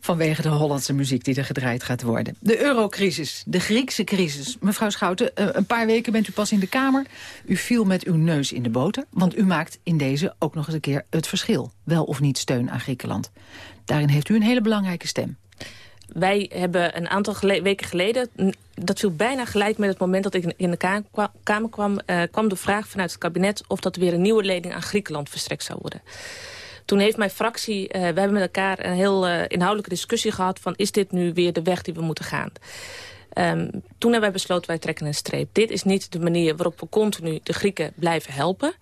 vanwege de Hollandse muziek die er gedraaid gaat worden. De eurocrisis, de Griekse crisis. Mevrouw Schouten, een paar weken bent u pas in de Kamer. U viel met uw neus in de boter. Want u maakt in deze ook nog eens een keer het verschil. Wel of niet steun aan Griekenland. Daarin heeft u een hele belangrijke stem. Wij hebben een aantal weken geleden... dat viel bijna gelijk met het moment dat ik in de Kamer kwam... Uh, kwam de vraag vanuit het kabinet of dat weer een nieuwe lening aan Griekenland verstrekt zou worden. Toen heeft mijn fractie, uh, we hebben met elkaar een heel uh, inhoudelijke discussie gehad... van is dit nu weer de weg die we moeten gaan? Ehm, toen hebben wij besloten, wij trekken een streep. Dit is niet de manier waarop we continu de Grieken blijven helpen.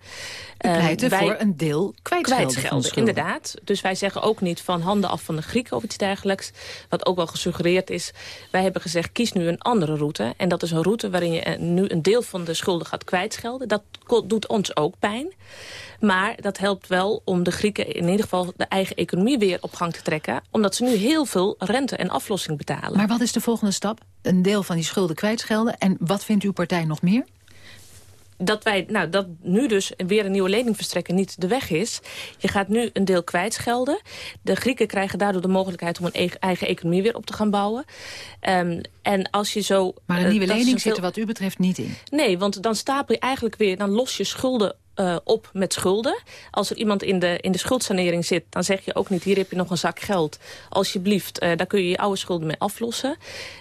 Pleiten wij, voor een deel kwijtschelden. kwijtschelden inderdaad. Dus wij zeggen ook niet van handen af van de Grieken of iets dergelijks. Wat ook wel gesuggereerd is. Wij hebben gezegd, kies nu een andere route. En dat is een route waarin je eh, nu een deel van de schulden gaat kwijtschelden. Dat doet ons ook pijn. Maar dat helpt wel om de Grieken in ieder geval de eigen economie weer op gang te trekken. Omdat ze nu heel veel rente en aflossing betalen. Maar wat is de volgende stap? Een deel van die schulden kwijtschelden. En wat vindt uw partij nog meer? dat wij, nou, dat nu dus weer een nieuwe lening verstrekken niet de weg is. Je gaat nu een deel kwijtschelden. De Grieken krijgen daardoor de mogelijkheid om een eigen economie weer op te gaan bouwen. Um, en als je zo... Maar een nieuwe lening zit er wat u betreft niet in? Nee, want dan stapel je eigenlijk weer, dan los je schulden uh, op met schulden. Als er iemand in de, in de schuldsanering zit, dan zeg je ook niet... hier heb je nog een zak geld. Alsjeblieft, uh, daar kun je je oude schulden mee aflossen.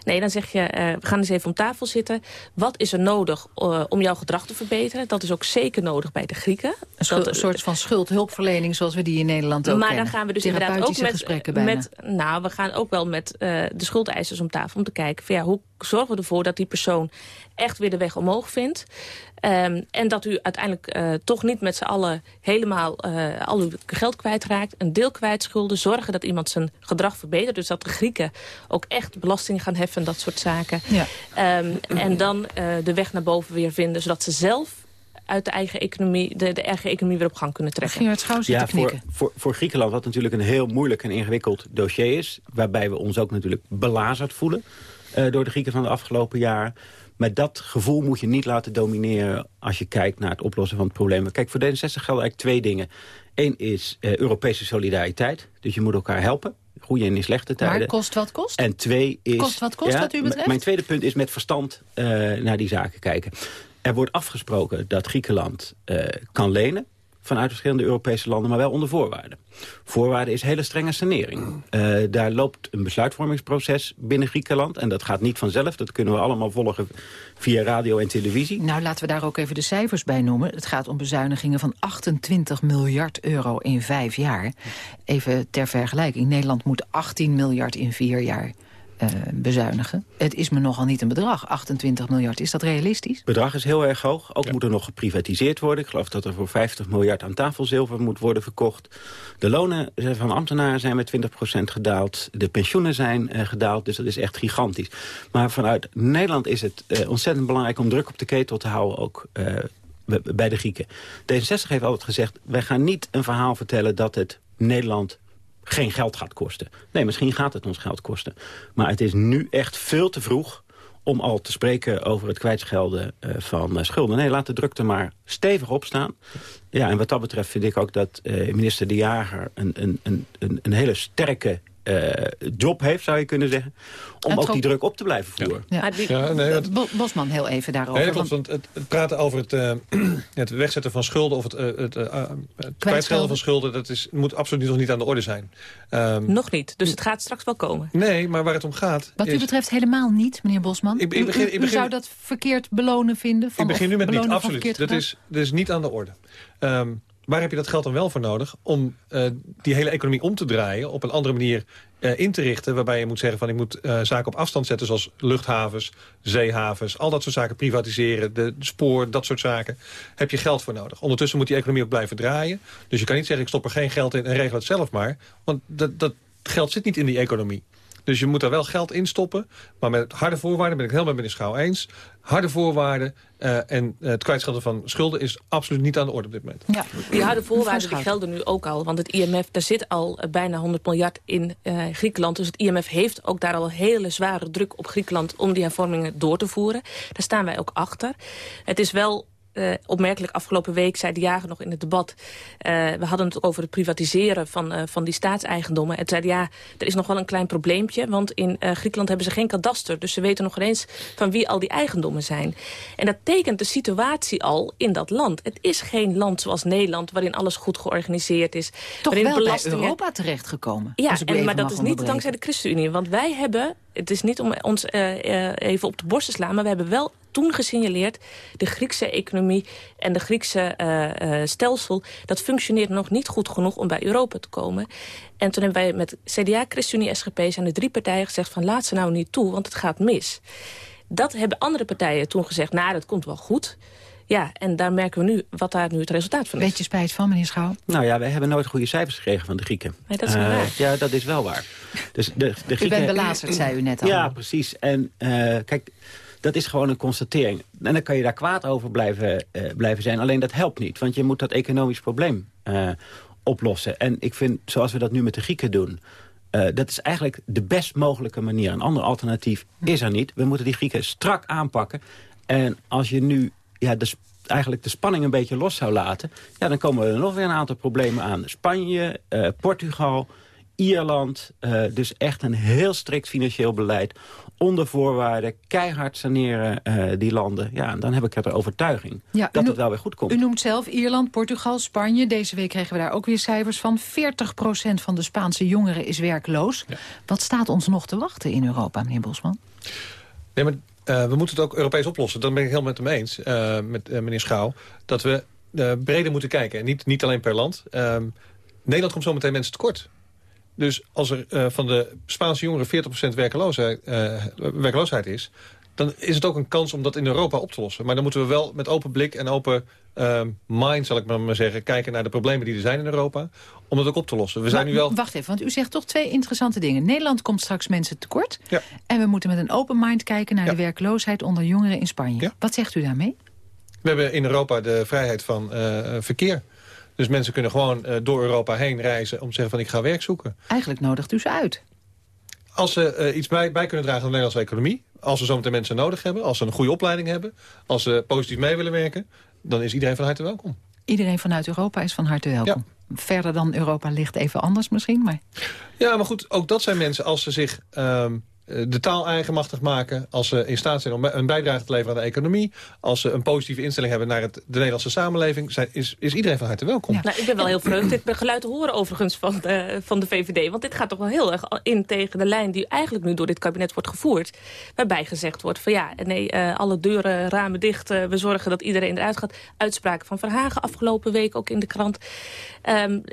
Nee, dan zeg je, uh, we gaan eens even om tafel zitten. Wat is er nodig om jouw gedrag te verbeteren? Dat is ook zeker nodig bij de Grieken. Een, een soort van schuldhulpverlening zoals we die in Nederland ook maar kennen. dan gaan we dus inderdaad ook met... met nou, we gaan ook wel met de schuldeisers om tafel om te kijken... Ja, hoe zorgen we ervoor dat die persoon echt weer de weg omhoog vindt. Um, en dat u uiteindelijk uh, toch niet met z'n allen helemaal uh, al uw geld kwijtraakt. Een deel kwijtschulden. Zorgen dat iemand zijn gedrag verbetert. Dus dat de Grieken ook echt belasting gaan heffen en dat soort zaken. Ja. Um, en dan uh, de weg naar boven weer vinden. Zodat ze zelf uit de eigen economie, de, de eigen economie weer op gang kunnen trekken. ja, voor, voor, voor Griekenland, wat natuurlijk een heel moeilijk en ingewikkeld dossier is... waarbij we ons ook natuurlijk belazerd voelen uh, door de Grieken van de afgelopen jaar. Maar dat gevoel moet je niet laten domineren als je kijkt naar het oplossen van het probleem. Kijk, voor D66 gelden eigenlijk twee dingen. Eén is uh, Europese solidariteit. Dus je moet elkaar helpen. Goede en in slechte tijden. Maar kost wat kost? En twee is... Kost wat kost wat u betreft? Mijn tweede punt is met verstand uh, naar die zaken kijken. Er wordt afgesproken dat Griekenland uh, kan lenen vanuit verschillende Europese landen, maar wel onder voorwaarden. Voorwaarden is hele strenge sanering. Uh, daar loopt een besluitvormingsproces binnen Griekenland. En dat gaat niet vanzelf. Dat kunnen we allemaal volgen via radio en televisie. Nou, laten we daar ook even de cijfers bij noemen. Het gaat om bezuinigingen van 28 miljard euro in vijf jaar. Even ter vergelijking. Nederland moet 18 miljard in vier jaar uh, bezuinigen. Het is me nogal niet een bedrag, 28 miljard. Is dat realistisch? Het bedrag is heel erg hoog. Ook moet er nog geprivatiseerd worden. Ik geloof dat er voor 50 miljard aan tafelzilver moet worden verkocht. De lonen van ambtenaren zijn met 20% gedaald. De pensioenen zijn uh, gedaald, dus dat is echt gigantisch. Maar vanuit Nederland is het uh, ontzettend belangrijk om druk op de ketel te houden... ook bij de Grieken. D66 heeft altijd gezegd, wij gaan niet een verhaal vertellen... dat het Nederland geen geld gaat kosten. Nee, misschien gaat het ons geld kosten. Maar het is nu echt veel te vroeg om al te spreken over het kwijtschelden uh, van uh, schulden. Nee, laat de druk er maar stevig op staan. Ja, en wat dat betreft vind ik ook dat uh, minister De Jager... een, een, een, een hele sterke uh, job heeft, zou je kunnen zeggen. Om ook die druk op te blijven voeren. Ja. Ja. nee, Bosman, heel even daarover. Nee, klopt, want het, het, praten over het, uh, *clears throat* het wegzetten van schulden... of het, uh, het, het kwijtschelden van schulden... dat is, moet absoluut nog niet aan de orde zijn. Um, nog niet, dus het gaat straks wel komen. Nee, maar waar het om gaat... Wat u betreft helemaal niet, meneer Bosman? Ik, ik begin, ik begin, u, zou dat verkeerd belonen vinden? Van, ik begin nu met niet, absoluut. Dat is, dat is niet aan de orde. Um, Waar heb je dat geld dan wel voor nodig om uh, die hele economie om te draaien... op een andere manier uh, in te richten... waarbij je moet zeggen van ik moet uh, zaken op afstand zetten... zoals luchthavens, zeehavens, al dat soort zaken privatiseren... de spoor, dat soort zaken, heb je geld voor nodig. Ondertussen moet die economie ook blijven draaien. Dus je kan niet zeggen ik stop er geen geld in en regel het zelf maar. Want dat, dat geld zit niet in die economie. Dus je moet daar wel geld in stoppen. Maar met harde voorwaarden ben ik helemaal met meneer Schouw eens. Harde voorwaarden uh, en het kwijtschelden van schulden is absoluut niet aan de orde op dit moment. Ja, die harde voorwaarden die gelden nu ook al. Want het IMF, daar zit al bijna 100 miljard in Griekenland. Dus het IMF heeft ook daar al hele zware druk op Griekenland... om die hervormingen door te voeren. Daar staan wij ook achter. Het is wel uh, opmerkelijk afgelopen week zei de jager nog in het debat... Uh, we hadden het over het privatiseren van, uh, van die staatseigendommen. En zei ja, er is nog wel een klein probleempje... want in Griekenland hebben ze geen kadaster. Dus ze weten nog eens van wie al die eigendommen zijn. En dat tekent de situatie al in dat land. Het is geen land zoals Nederland... waarin alles goed georganiseerd is. Toch waarin wel belastingen... bij Europa terechtgekomen. Ja, en, maar dat is niet dankzij de ChristenUnie. Want wij hebben het is niet om ons uh, even op de borst te slaan... maar we hebben wel toen gesignaleerd... de Griekse economie en de Griekse uh, stelsel... dat functioneert nog niet goed genoeg om bij Europa te komen. En toen hebben wij met CDA, ChristenUnie, SGP... zijn de drie partijen gezegd van laat ze nou niet toe, want het gaat mis. Dat hebben andere partijen toen gezegd, nou, dat komt wel goed... Ja, en daar merken we nu wat daar nu het resultaat van is. Beetje spijt van, meneer Schouw? Nou ja, wij hebben nooit goede cijfers gekregen van de Grieken. Nee, dat is uh, waar. Ja, dat is wel waar. Dus de, de Grieken, u bent belazerd, zei u net al. Ja, precies. En uh, kijk, dat is gewoon een constatering. En dan kan je daar kwaad over blijven, uh, blijven zijn. Alleen dat helpt niet, want je moet dat economisch probleem oplossen. En ik vind, zoals we dat nu met de Grieken doen... Uh, dat is eigenlijk de best mogelijke manier. Een ander alternatief is er niet. We moeten die Grieken strak aanpakken. En als je nu ja, de, eigenlijk de spanning een beetje los zou laten... Ja, dan komen er nog weer een aantal problemen aan. Spanje, uh, Portugal, Ierland. Uh, dus echt een heel strikt financieel beleid. Onder voorwaarden, keihard saneren uh, die landen. Ja, dan heb ik er de overtuiging ja, dat het wel weer goed komt. U noemt zelf Ierland, Portugal, Spanje. Deze week kregen we daar ook weer cijfers van. 40% van de Spaanse jongeren is werkloos. Ja. Wat staat ons nog te wachten in Europa, meneer Bosman? Nee, maar uh, we moeten het ook Europees oplossen. Dat ben ik heel met hem eens, uh, met uh, meneer Schouw. Dat we breder moeten kijken. En niet, niet alleen per land. Ehm, Nederland komt zometeen mensen tekort. Dus als er van de Spaanse jongeren 40% werkloosheid, werkloosheid is dan is het ook een kans om dat in Europa op te lossen. Maar dan moeten we wel met open blik en open uh, mind, zal ik maar zeggen... kijken naar de problemen die er zijn in Europa, om dat ook op te lossen. We zijn nu wel... Wacht even, want u zegt toch twee interessante dingen. Nederland komt straks mensen tekort. Ja. En we moeten met een open mind kijken naar ja. de werkloosheid onder jongeren in Spanje. Ja. Wat zegt u daarmee? We hebben in Europa de vrijheid van uh, verkeer. Dus mensen kunnen gewoon uh, door Europa heen reizen om te zeggen van ik ga werk zoeken. Eigenlijk nodigt u ze uit. Als ze uh, iets bij, bij kunnen dragen aan de Nederlandse economie... als we zometeen mensen nodig hebben, als ze een goede opleiding hebben... als ze positief mee willen werken, dan is iedereen van harte welkom. Iedereen vanuit Europa is van harte welkom. Ja. Verder dan Europa ligt even anders misschien, maar... Ja, maar goed, ook dat zijn mensen als ze zich... Um, de taal eigenmachtig maken... als ze in staat zijn om een bijdrage te leveren aan de economie... als ze een positieve instelling hebben naar het, de Nederlandse samenleving... Zijn, is, is iedereen van harte welkom. Ja. Nou, ik ben wel heel vreugd dit geluid te horen overigens van de, van de VVD. Want dit gaat toch wel heel erg in tegen de lijn... die eigenlijk nu door dit kabinet wordt gevoerd. Waarbij gezegd wordt van ja, nee, uh, alle deuren, ramen dicht... Uh, we zorgen dat iedereen eruit gaat. Uitspraken van Verhagen afgelopen week ook in de krant. Um,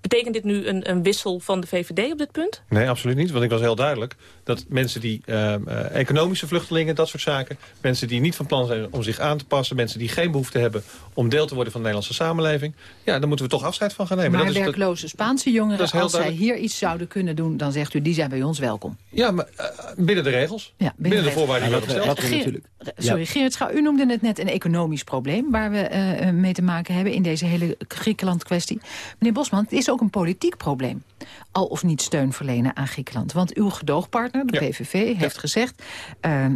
betekent dit nu een, een wissel van de VVD op dit punt? Nee, absoluut niet. Want ik was heel duidelijk natuurlijk. Dat mensen die uh, uh, economische vluchtelingen, dat soort zaken... mensen die niet van plan zijn om zich aan te passen... mensen die geen behoefte hebben om deel te worden van de Nederlandse samenleving... ja, daar moeten we toch afscheid van gaan nemen. Maar dat is werkloze dat, Spaanse jongeren, als zij hier iets zouden kunnen doen... dan zegt u, die zijn bij ons welkom. Ja, maar uh, binnen de regels. Ja, binnen, binnen de, de voorwaarden die we opstellen. Geer, sorry, ja. Gerrit Schouw, u noemde het net een economisch probleem... waar we mee te maken hebben in deze hele Griekenland-kwestie. Meneer Bosman, het is ook een politiek probleem. Al of niet steun verlenen aan Griekenland. Want uw gedoogpartner, de ja. PVV, heeft gezegd... Uh, uh,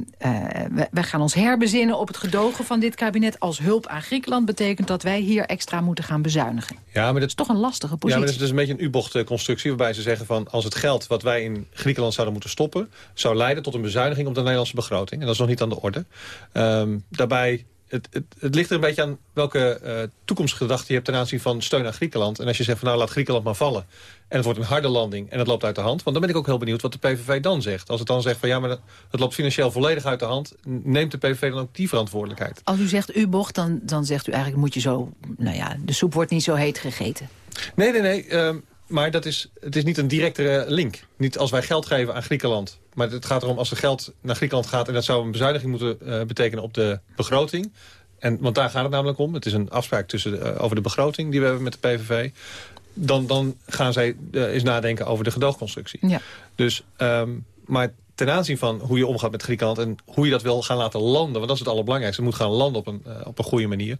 wij, wij gaan ons herbezinnen op het gedogen van dit kabinet... als hulp aan Griekenland betekent dat wij hier extra moeten gaan bezuinigen. Ja, maar dat is toch een lastige positie. Ja, maar dat is dus een beetje een U-bocht-constructie... waarbij ze zeggen van als het geld wat wij in Griekenland zouden moeten stoppen... zou leiden tot een bezuiniging op de Nederlandse begroting. En dat is nog niet aan de orde. Um, daarbij het, het, het, ligt er een beetje aan welke uh, toekomstgedachte je hebt ten aanzien van steun aan Griekenland. En als je zegt van nou laat Griekenland maar vallen. En het wordt een harde landing en het loopt uit de hand. Want dan ben ik ook heel benieuwd wat de PVV dan zegt. Als het dan zegt van ja maar het loopt financieel volledig uit de hand. Neemt de PVV dan ook die verantwoordelijkheid? Als u zegt u bocht dan, dan zegt u eigenlijk moet je zo... Nou ja, de soep wordt niet zo heet gegeten. Nee, nee, nee. Um, maar dat is, het is niet een directe link. Niet als wij geld geven aan Griekenland. Maar het gaat erom als er geld naar Griekenland gaat... en dat zou een bezuiniging moeten uh, betekenen op de begroting. En, want daar gaat het namelijk om. Het is een afspraak tussen de, uh, over de begroting die we hebben met de PVV. Dan, dan gaan zij uh, eens nadenken over de gedoogconstructie. Ja. Dus, um, maar ten aanzien van hoe je omgaat met Griekenland... en hoe je dat wil gaan laten landen. Want dat is het allerbelangrijkste. Het moet gaan landen op een, uh, op een goede manier.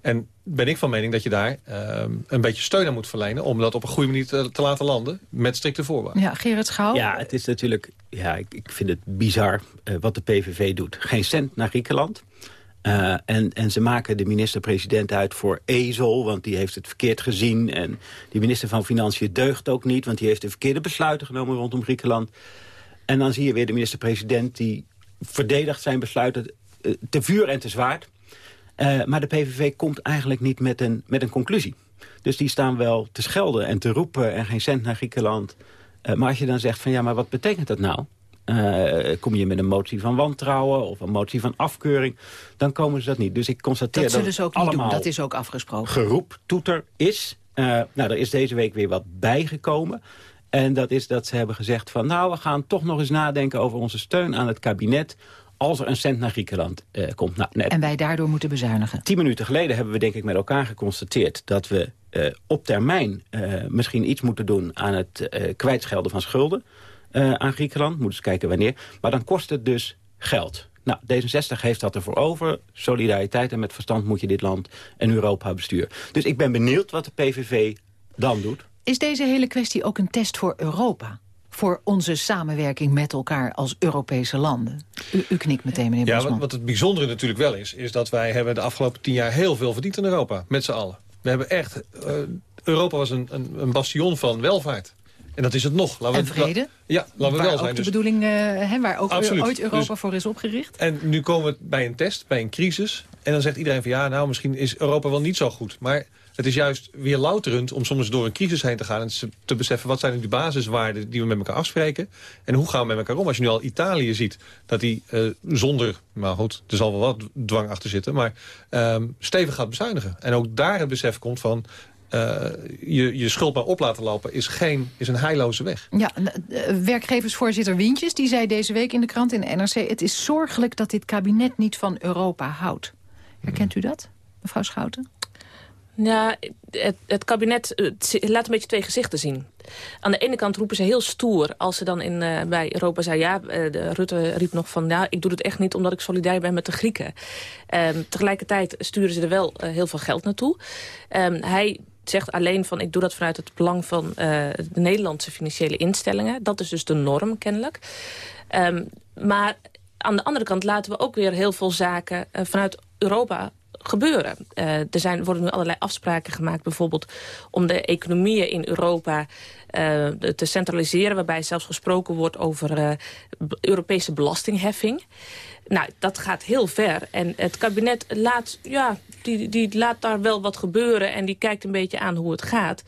En ben ik van mening dat je daar uh, een beetje steun aan moet verlenen... om dat op een goede manier te, te laten landen. Met strikte voorwaarden. Ja, Gerrit Schouw? Ja, het is natuurlijk... Ja, ik, ik vind het bizar uh, wat de PVV doet. Geen cent naar Griekenland. Uh, en, en ze maken de minister-president uit voor ezel, want die heeft het verkeerd gezien. En die minister van Financiën deugt ook niet, want die heeft de verkeerde besluiten genomen rondom Griekenland. En dan zie je weer de minister-president die verdedigt zijn besluiten uh, te vuur en te zwaard. Uh, maar de PVV komt eigenlijk niet met een, met een conclusie. Dus die staan wel te schelden en te roepen en geen cent naar Griekenland. Uh, maar als je dan zegt van ja, maar wat betekent dat nou? Uh, kom je met een motie van wantrouwen of een motie van afkeuring... dan komen ze dat niet. Dus ik constateer dat... Dat zullen ze ook niet doen, dat is ook afgesproken. geroep, toeter is. Nou, er is deze week weer wat bijgekomen. En dat is dat ze hebben gezegd van... nou, we gaan toch nog eens nadenken over onze steun aan het kabinet als er een cent naar Griekenland uh, komt. Nou, net, en wij daardoor moeten bezuinigen. Tien minuten geleden hebben we denk ik met elkaar geconstateerd... dat we uh, op termijn uh, misschien iets moeten doen aan het kwijtschelden van schulden... aan Griekenland. Moeten eens kijken wanneer. Maar dan kost het dus geld. Nou, D66 heeft dat ervoor over. Solidariteit en met verstand moet je dit land en Europa besturen. Dus ik ben benieuwd wat de PVV dan doet. Is deze hele kwestie ook een test voor Europa? voor onze samenwerking met elkaar als Europese landen. U, u knikt meteen, meneer Ja, wat, wat, het bijzondere natuurlijk wel is... is dat wij hebben de afgelopen tien jaar heel veel verdiend in Europa. Met z'n allen. We hebben echt... Uh, Europa was een, een, een, bastion van welvaart. En dat is het nog. Laten we, en vrede? ja, laten we wel zijn. ook de dus, bedoeling, uh, hè, waar ook absoluut. ooit Europa dus, voor is opgericht. En nu komen we bij een test, bij een crisis. En dan zegt iedereen van ja, nou misschien is Europa wel niet zo goed. Maar het is juist weer louterend om soms door een crisis heen te gaan... en te beseffen wat zijn de basiswaarden die we met elkaar afspreken... en hoe gaan we met elkaar om. Als je nu al Italië ziet, dat die uh, zonder... maar goed, er zal wel wat dwang achter zitten... maar uh, stevig gaat bezuinigen. En ook daar het besef komt van... Uh, je, je schuld maar op laten lopen is, geen, is een heilloze weg. Ja, eh, werkgeversvoorzitter Wientjes die zei deze week in de krant in de NRC... het is zorgelijk dat dit kabinet niet van Europa houdt. Herkent u dat, mevrouw Schouten? Ja, het, kabinet laat een beetje twee gezichten zien. Aan de ene kant roepen ze heel stoer als ze dan in, uh, bij Europa zei... ja, de, Rutte riep nog van, ja, ik doe het echt niet omdat ik solidair ben met de Grieken. Um, tegelijkertijd sturen ze er wel heel veel geld naartoe. Um, hij zegt alleen van, ik doe dat vanuit het belang van de Nederlandse financiële instellingen. Dat is dus de norm, kennelijk. Um, maar aan de andere kant laten we ook weer heel veel zaken vanuit Europa gebeuren. Uh, er zijn, worden nu allerlei afspraken gemaakt, bijvoorbeeld om de economieën in Europa uh, te centraliseren, waarbij zelfs gesproken wordt over uh, Europese belastingheffing. Nou, dat gaat heel ver. En het kabinet laat, ja, die, die laat daar wel wat gebeuren en die kijkt een beetje aan hoe het gaat.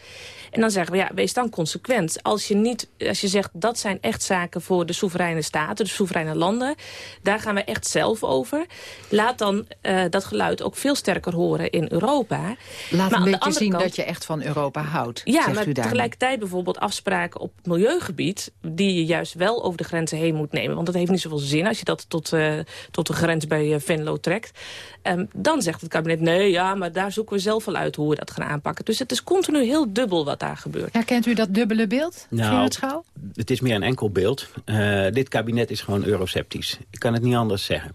En dan zeggen we, ja, wees dan consequent. Als je, niet, als je zegt, dat zijn echt zaken voor de soevereine staten, de soevereine landen. Daar gaan we echt zelf over. Laat dan uh, dat geluid ook veel sterker horen in Europa. Laat maar een beetje zien kant, dat je echt van Europa houdt, Ja, maar tegelijkertijd bijvoorbeeld afspraken op milieugebied... die je juist wel over de grenzen heen moet nemen. Want dat heeft niet zoveel zin als je dat tot, uh, tot de grens bij uh, Venlo trekt. Um, dan zegt het kabinet, nee, ja, maar daar zoeken we zelf wel uit hoe we dat gaan aanpakken. Dus het is continu heel dubbel wat daar gebeurt. Herkent u dat dubbele beeld, nou, het is meer een enkel beeld. Uh, dit kabinet is gewoon euroceptisch. Ik kan het niet anders zeggen.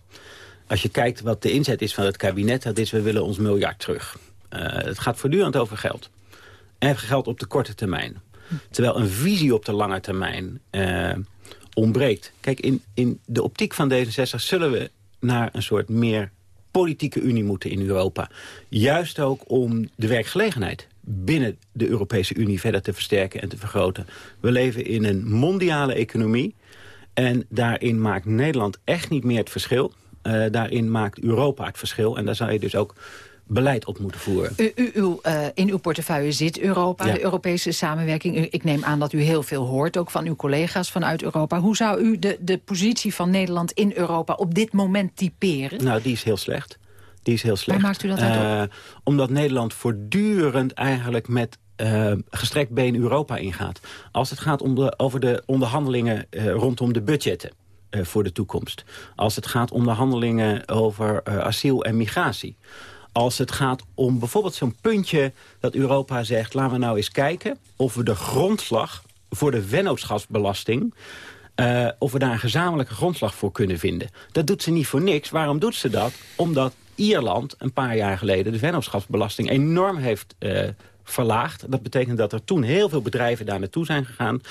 Als je kijkt wat de inzet is van het kabinet, dat is we willen ons miljard terug. Uh, het gaat voortdurend over geld. En geld op de korte termijn. Terwijl een visie op de lange termijn uh, ontbreekt. Kijk, in, in de optiek van D66 zullen we naar een soort meer politieke unie moeten in Europa. Juist ook om de werkgelegenheid binnen de Europese Unie verder te versterken en te vergroten. We leven in een mondiale economie. En daarin maakt Nederland echt niet meer het verschil. Uh, daarin maakt Europa het verschil. En daar zou je dus ook beleid op moeten voeren. U, u, u, uh, in uw portefeuille zit Europa, ja. de Europese samenwerking. Ik neem aan dat u heel veel hoort, ook van uw collega's vanuit Europa. Hoe zou u de, de positie van Nederland in Europa op dit moment typeren? Nou, die is heel slecht. Die is heel slecht. Waar maakt u dat uit uh, Omdat Nederland voortdurend eigenlijk met uh, gestrekt been Europa ingaat. Als het gaat om de, over de onderhandelingen rondom de budgetten voor de toekomst. Als het gaat om de handelingen over asiel en migratie. Als het gaat om bijvoorbeeld zo'n puntje dat Europa zegt... laten we nou eens kijken of we de grondslag voor de vennootschapsbelasting... Uh, of we daar een gezamenlijke grondslag voor kunnen vinden. Dat doet ze niet voor niks. Waarom doet ze dat? Omdat Ierland een paar jaar geleden de vennootschapsbelasting enorm heeft uh, verlaagd. Dat betekent dat er toen heel veel bedrijven daar naartoe zijn gegaan.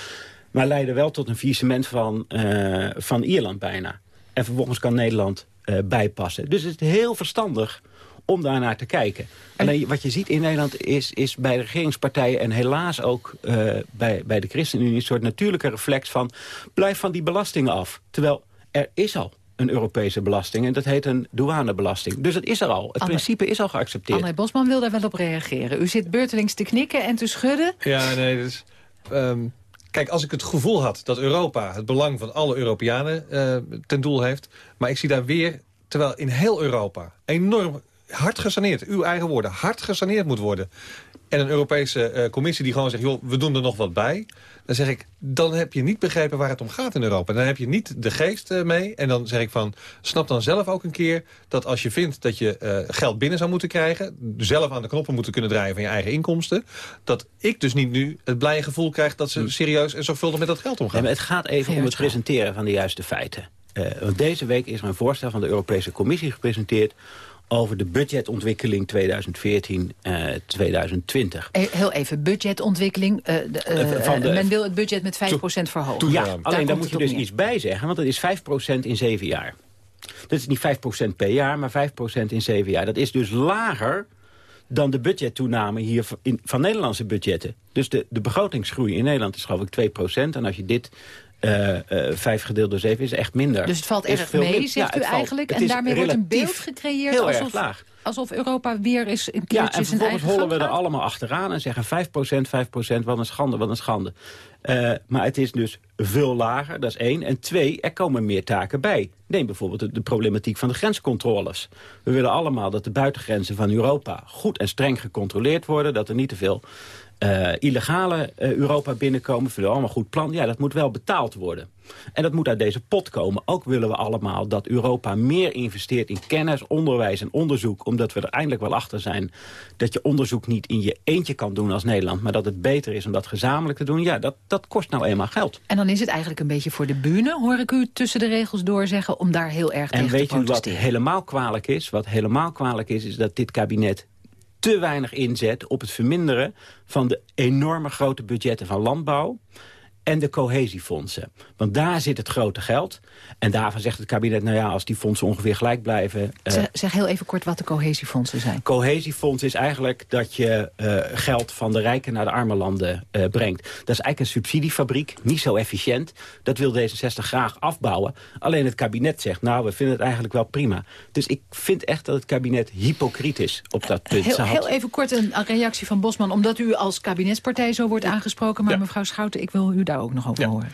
Maar leidde wel tot een faillissement van, uh, van Ierland bijna. En vervolgens kan Nederland bijpassen. Dus het is heel verstandig om daarnaar te kijken. Alleen wat je ziet in Nederland is, is bij de regeringspartijen... en helaas ook uh, bij, bij de ChristenUnie... een soort natuurlijke reflex van... blijf van die belastingen af. Terwijl er is al een Europese belasting. En dat heet een douanebelasting. Dus het is er al. Het principe is al geaccepteerd. André Bosman wil daar wel op reageren. U zit beurtelings te knikken en te schudden. Ja, nee, dus... Um, kijk, als ik het gevoel had dat Europa het belang van alle Europeanen eh, ten doel heeft... maar ik zie daar weer, terwijl in heel Europa enorm hard gesaneerd, uw eigen woorden, hard gesaneerd moet worden... en een Europese eh, commissie die gewoon zegt, joh, we doen er nog wat bij... dan zeg ik, dan heb je niet begrepen waar het om gaat in Europa. Dan heb je niet de geest eh, mee. En dan zeg ik van, snap dan zelf ook een keer... dat als je vindt dat je eh, geld binnen zou moeten krijgen... zelf aan de knoppen moeten kunnen draaien van je eigen inkomsten... dat ik dus niet nu het blije gevoel krijg... dat ze serieus en zorgvuldig met dat geld omgaan. Ja, maar het gaat even om het presenteren van de juiste feiten. Uh, want deze week is er een voorstel van de Europese Commissie gepresenteerd over de budgetontwikkeling 2014-2020. Heel even, budgetontwikkeling. Uh, de, uh, van de, men wil het budget met 5% verhogen. Ja, alleen daar, daar moet je dus iets bij zeggen, want dat is 5% in zeven jaar. Dat is niet 5% per jaar, maar 5% in zeven jaar. Dat is dus lager dan de budgettoename hier in, van Nederlandse budgetten. Dus de, de begrotingsgroei in Nederland is geloof ik 2%. En als je dit uh, uh, vijf gedeeld door zeven is echt minder. Dus het valt erg mee, zegt ja, u eigenlijk? En daarmee wordt een beeld gecreëerd heel alsof, laag. alsof Europa weer eens een keertje ja, en eigen hollen we er allemaal achteraan en zeggen 5% 5% wat een schande, wat een schande. Uh, maar het is dus veel lager, dat is één. En twee, er komen meer taken bij. Neem bijvoorbeeld de, de, problematiek van de grenscontroles. We willen allemaal dat de buitengrenzen van Europa goed en streng gecontroleerd worden. Dat er niet te veel uh, illegale uh, Europa binnenkomen. Vinden we allemaal goed plan. Ja, dat moet wel betaald worden. En dat moet uit deze pot komen. Ook willen we allemaal dat Europa meer investeert in kennis, onderwijs en onderzoek. Omdat we er eindelijk wel achter zijn dat je onderzoek niet in je eentje kan doen als Nederland. Maar dat het beter is om dat gezamenlijk te doen. Ja, dat, dat kost nou eenmaal geld. En dan is het eigenlijk een beetje voor de bühne, hoor ik u tussen de regels door zeggen, om daar heel erg tegen te protesteren. En weet u wat helemaal kwalijk is? Wat helemaal kwalijk is, is dat dit kabinet te weinig inzet op het verminderen van de enorme grote budgetten van landbouw en de cohesiefondsen. Want daar zit het grote geld. En daarvan zegt het kabinet, nou ja, als die fondsen ongeveer gelijk blijven... Zeg, uh, zeg heel even kort wat de cohesiefondsen zijn. Cohesiefonds is eigenlijk dat je uh, geld van de rijke naar de arme landen uh, brengt. Dat is eigenlijk een subsidiefabriek, niet zo efficiënt. Dat wil D66 graag afbouwen. Alleen het kabinet zegt, nou, we vinden het eigenlijk wel prima. Dus ik vind echt dat het kabinet hypocriet is op dat punt. Heel, heel even kort een reactie van Bosman, omdat u als kabinetspartij zo wordt aangesproken. Maar ja. mevrouw Schouten, ik wil u daar ook nog over ja. horen.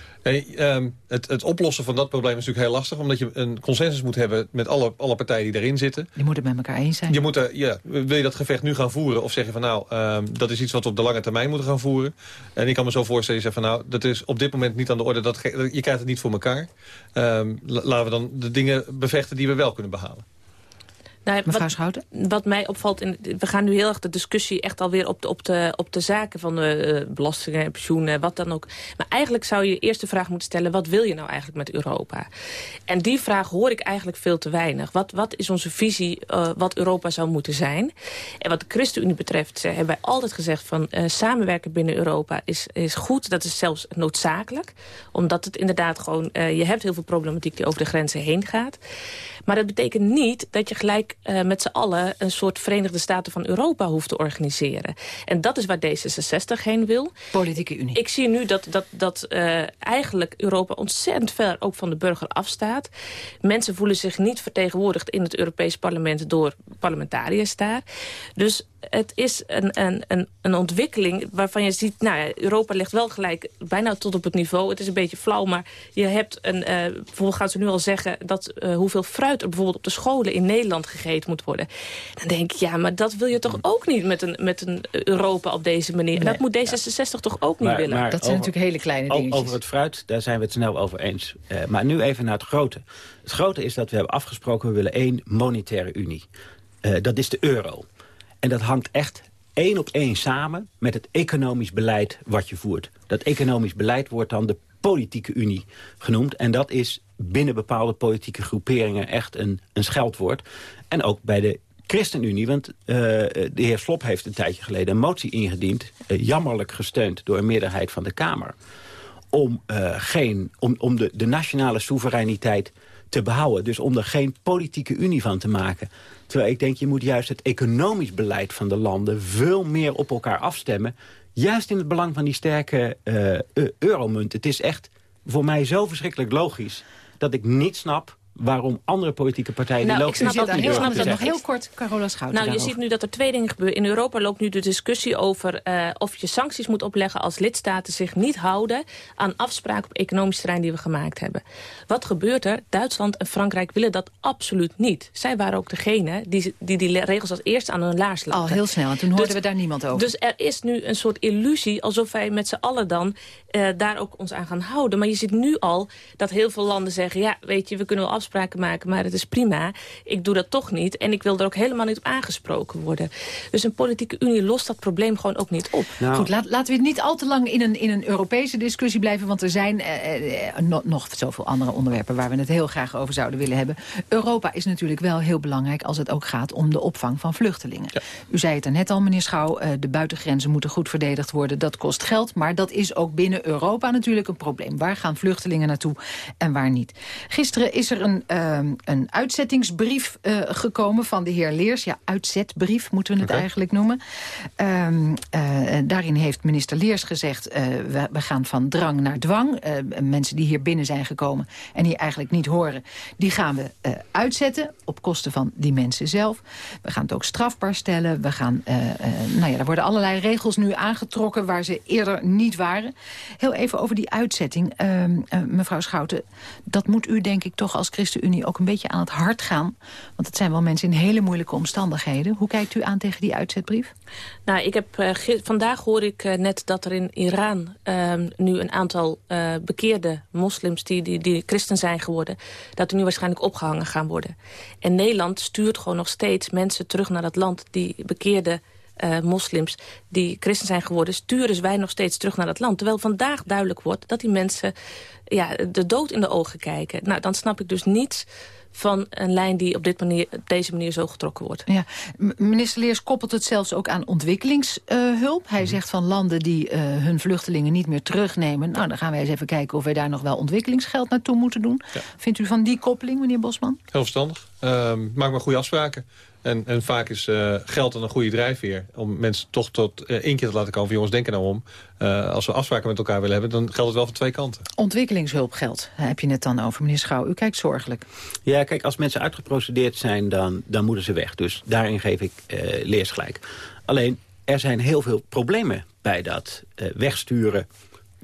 Um, het, het oplossen van dat probleem is natuurlijk heel lastig. Omdat je een consensus moet hebben met alle, alle partijen die erin zitten. Die moeten het met elkaar eens zijn. Je moet er, ja, wil je dat gevecht nu gaan voeren? Of zeg je van nou, um, dat is iets wat we op de lange termijn moeten gaan voeren. En ik kan me zo voorstellen, je zegt van nou, dat is op dit moment niet aan de orde. Dat, je krijgt het niet voor elkaar. Um, laten we dan de dingen bevechten die we wel kunnen behalen. Nou, Mevrouw Schouten? Wat, wat mij opvalt, in, we gaan nu heel erg de discussie echt alweer op de, op de, op de zaken van de uh, belastingen, pensioenen, wat dan ook. Maar eigenlijk zou je eerst de vraag moeten stellen, wat wil je nou eigenlijk met Europa? En die vraag hoor ik eigenlijk veel te weinig. Wat, wat is onze visie uh, wat Europa zou moeten zijn? En wat de ChristenUnie betreft uh, hebben wij altijd gezegd van samenwerken binnen Europa is, is goed. Dat is zelfs noodzakelijk. Omdat het inderdaad gewoon, je hebt heel veel problematiek die over de grenzen heen gaat. Maar dat betekent niet dat je gelijk uh, met z'n allen... een soort Verenigde Staten van Europa hoeft te organiseren. En dat is waar D66 heen wil. Politieke Unie. Ik zie nu dat, dat, dat uh, eigenlijk Europa ontzettend ver ook van de burger afstaat. Mensen voelen zich niet vertegenwoordigd in het Europees parlement... door parlementariërs daar. Dus het is een, een, een, een ontwikkeling waarvan je ziet... Nou ja, Europa ligt wel gelijk bijna tot op het niveau. Het is een beetje flauw, maar je hebt een... Uh, bijvoorbeeld gaan ze nu al zeggen dat uh, hoeveel fruit er bijvoorbeeld op de scholen in Nederland gegeten moet worden. Dan denk ik, ja, maar dat wil je toch ook niet met een, met een Europa op deze manier. En dat moet D66 toch ook niet maar, willen. Maar dat zijn over, natuurlijk hele kleine dingetjes. Over het fruit, daar zijn we het snel over eens. Uh, maar nu even naar het grote. Het grote is dat we hebben afgesproken, we willen één monetaire unie. Uh, dat is de euro. En dat hangt echt één op één samen met het economisch beleid wat je voert. Dat economisch beleid wordt dan de politieke unie genoemd. En dat is binnen bepaalde politieke groeperingen echt een, een scheldwoord. En ook bij de ChristenUnie, want uh, de heer Slop heeft een tijdje geleden een motie ingediend... Uh, jammerlijk gesteund door een meerderheid van de Kamer... om, uh, geen, om, om de, de nationale soevereiniteit te behouden. Dus om er geen politieke unie van te maken. Terwijl ik denk, je moet juist het economisch beleid van de landen... veel meer op elkaar afstemmen. Juist in het belang van die sterke uh, euromunt. Het is echt voor mij zo verschrikkelijk logisch... dat ik niet snap waarom andere politieke partijen... Nou, ik lopen snap dat niet niet. durven Ik te snap dat zeggen. Nog heel kort, Carola Schouten Nou, je daarover. ziet nu dat er twee dingen gebeuren. In Europa loopt nu de discussie over eh, of je sancties moet opleggen... als lidstaten zich niet houden aan afspraken op economisch terrein die we gemaakt hebben. Wat gebeurt er? Duitsland en Frankrijk willen dat absoluut niet. Zij waren ook degene die die, die regels als eerste aan hun laars Al heel snel, en toen hoorden we daar niemand over. Dus er is nu een soort illusie, alsof wij met z'n allen dan eh, daar ook ons aan gaan houden. Maar je ziet nu al dat heel veel landen zeggen... ja, weet je, we kunnen wel afspraken maken, maar het is prima. Ik doe dat toch niet en ik wil er ook helemaal niet op aangesproken worden. Dus een politieke unie lost dat probleem gewoon ook niet op. Nou. Goed, laat, laten we niet al te lang in een, in een Europese discussie blijven... want er zijn eh, eh, no- nog zoveel andere onderwerpen... waar we het heel graag over zouden willen hebben. Europa is natuurlijk wel heel belangrijk als het ook gaat om de opvang van vluchtelingen. U zei het er net al, meneer Schouw, eh, de buitengrenzen moeten goed verdedigd worden. Dat kost geld, maar dat is ook binnen Europa natuurlijk een probleem. Waar gaan vluchtelingen naartoe en waar niet? Gisteren is er een, ehm, een uitzettingsbrief eh, gekomen van de heer Leers. Ja, uitzetbrief moeten we het eigenlijk noemen. Ehm, eh, daarin heeft minister Leers gezegd... eh, we, we gaan van drang naar dwang. Mensen die hier binnen zijn gekomen en hier eigenlijk niet horen... die gaan we uitzetten op kosten van die mensen zelf. We gaan het ook strafbaar stellen. We gaan, nou ja, er worden allerlei regels nu aangetrokken... waar ze eerder niet waren. Heel even over die uitzetting. Ehm, eh, mevrouw Schouten, dat moet u denk ik toch als ChristenUnie... ook een beetje aan het hart gaan. Want het zijn wel mensen in hele moeilijke omstandigheden. Hoe kijkt u aan tegen die uitzetbrief? Nou, ik heb, eh, vandaag hoor ik eh, net dat er in Iran ehm, nu een aantal eh, bekeerde moslims die, die, die christen zijn geworden, dat die nu waarschijnlijk opgehangen gaan worden. En Nederland stuurt gewoon nog steeds mensen terug naar dat land, die bekeerde eh, moslims die christen zijn geworden, sturen wij nog steeds terug naar dat land. Terwijl vandaag duidelijk wordt dat die mensen ja, de dood in de ogen kijken. Nou, dan snap ik dus niets van een lijn die op, dit manier, op deze manier zo getrokken wordt. Ja, minister Leers koppelt het zelfs ook aan ontwikkelingshulp. Hij zegt van landen die eh, hun vluchtelingen niet meer terugnemen... nou, dan gaan wij eens even kijken of wij daar nog wel ontwikkelingsgeld naartoe moeten doen. Vindt u van die koppeling, meneer Bosman? Heel verstandig. Ehm, maak maar goede afspraken. En, en vaak is eh, geld dan een goede drijfveer. Om mensen toch tot eh, één keer te laten komen. Van, jongens, denk er nou om. Eh, als we afspraken met elkaar willen hebben, dan geldt het wel van twee kanten. Ontwikkelingshulpgeld daar heb je het dan over, meneer Schouw. U kijkt zorgelijk. Ja, kijk, als mensen uitgeprocedeerd zijn, dan, dan moeten ze weg. Dus daarin geef ik eh leers gelijk. Alleen, er zijn heel veel problemen bij dat eh, wegsturen,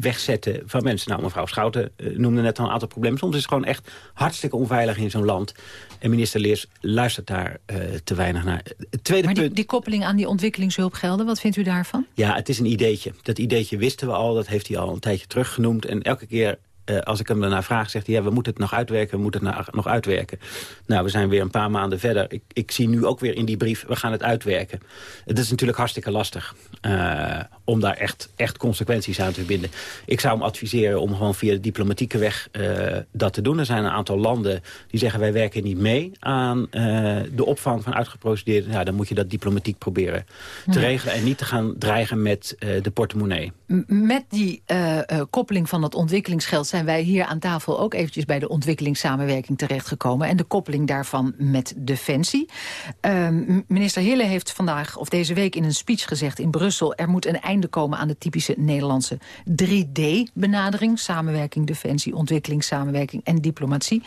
wegzetten van mensen. Nou, mevrouw Schouten eh, noemde net al een aantal problemen. Soms is het gewoon echt hartstikke onveilig in zo'n land. En minister Leers luistert daar eh, te weinig naar. Het tweede Maar die, punt... die koppeling aan die ontwikkelingshulpgelden, wat vindt u daarvan? Ja, het is een ideetje. Dat ideetje wisten we al, dat heeft hij al een tijdje teruggenoemd. En elke keer eh, als ik hem daarna vraag, zegt hij... ja, we moeten het nog uitwerken, we moeten het nog uitwerken. Nou, we zijn weer een paar maanden verder. Ik, ik zie nu ook weer in die brief, we gaan het uitwerken. Het is natuurlijk hartstikke lastig eh, om daar echt, echt consequenties aan te verbinden. Ik zou hem adviseren om gewoon via de diplomatieke weg eh, dat te doen. Er zijn een aantal landen die zeggen... wij werken niet mee aan de opvang van uitgeprocedeerden. Nou, dan moet je dat diplomatiek proberen te Ja. regelen... en niet te gaan dreigen met de portemonnee. Met die eh, eh, koppeling van dat ontwikkelingsgeld zijn wij hier aan tafel ook eventjes bij de ontwikkelingssamenwerking terechtgekomen. En de koppeling daarvan met Defensie. Ehm, minister Hille heeft vandaag of deze week in een speech gezegd in Brussel... er moet een einde komen aan de typische Nederlandse 3D-benadering. Samenwerking, defensie, ontwikkelingssamenwerking en diplomatie.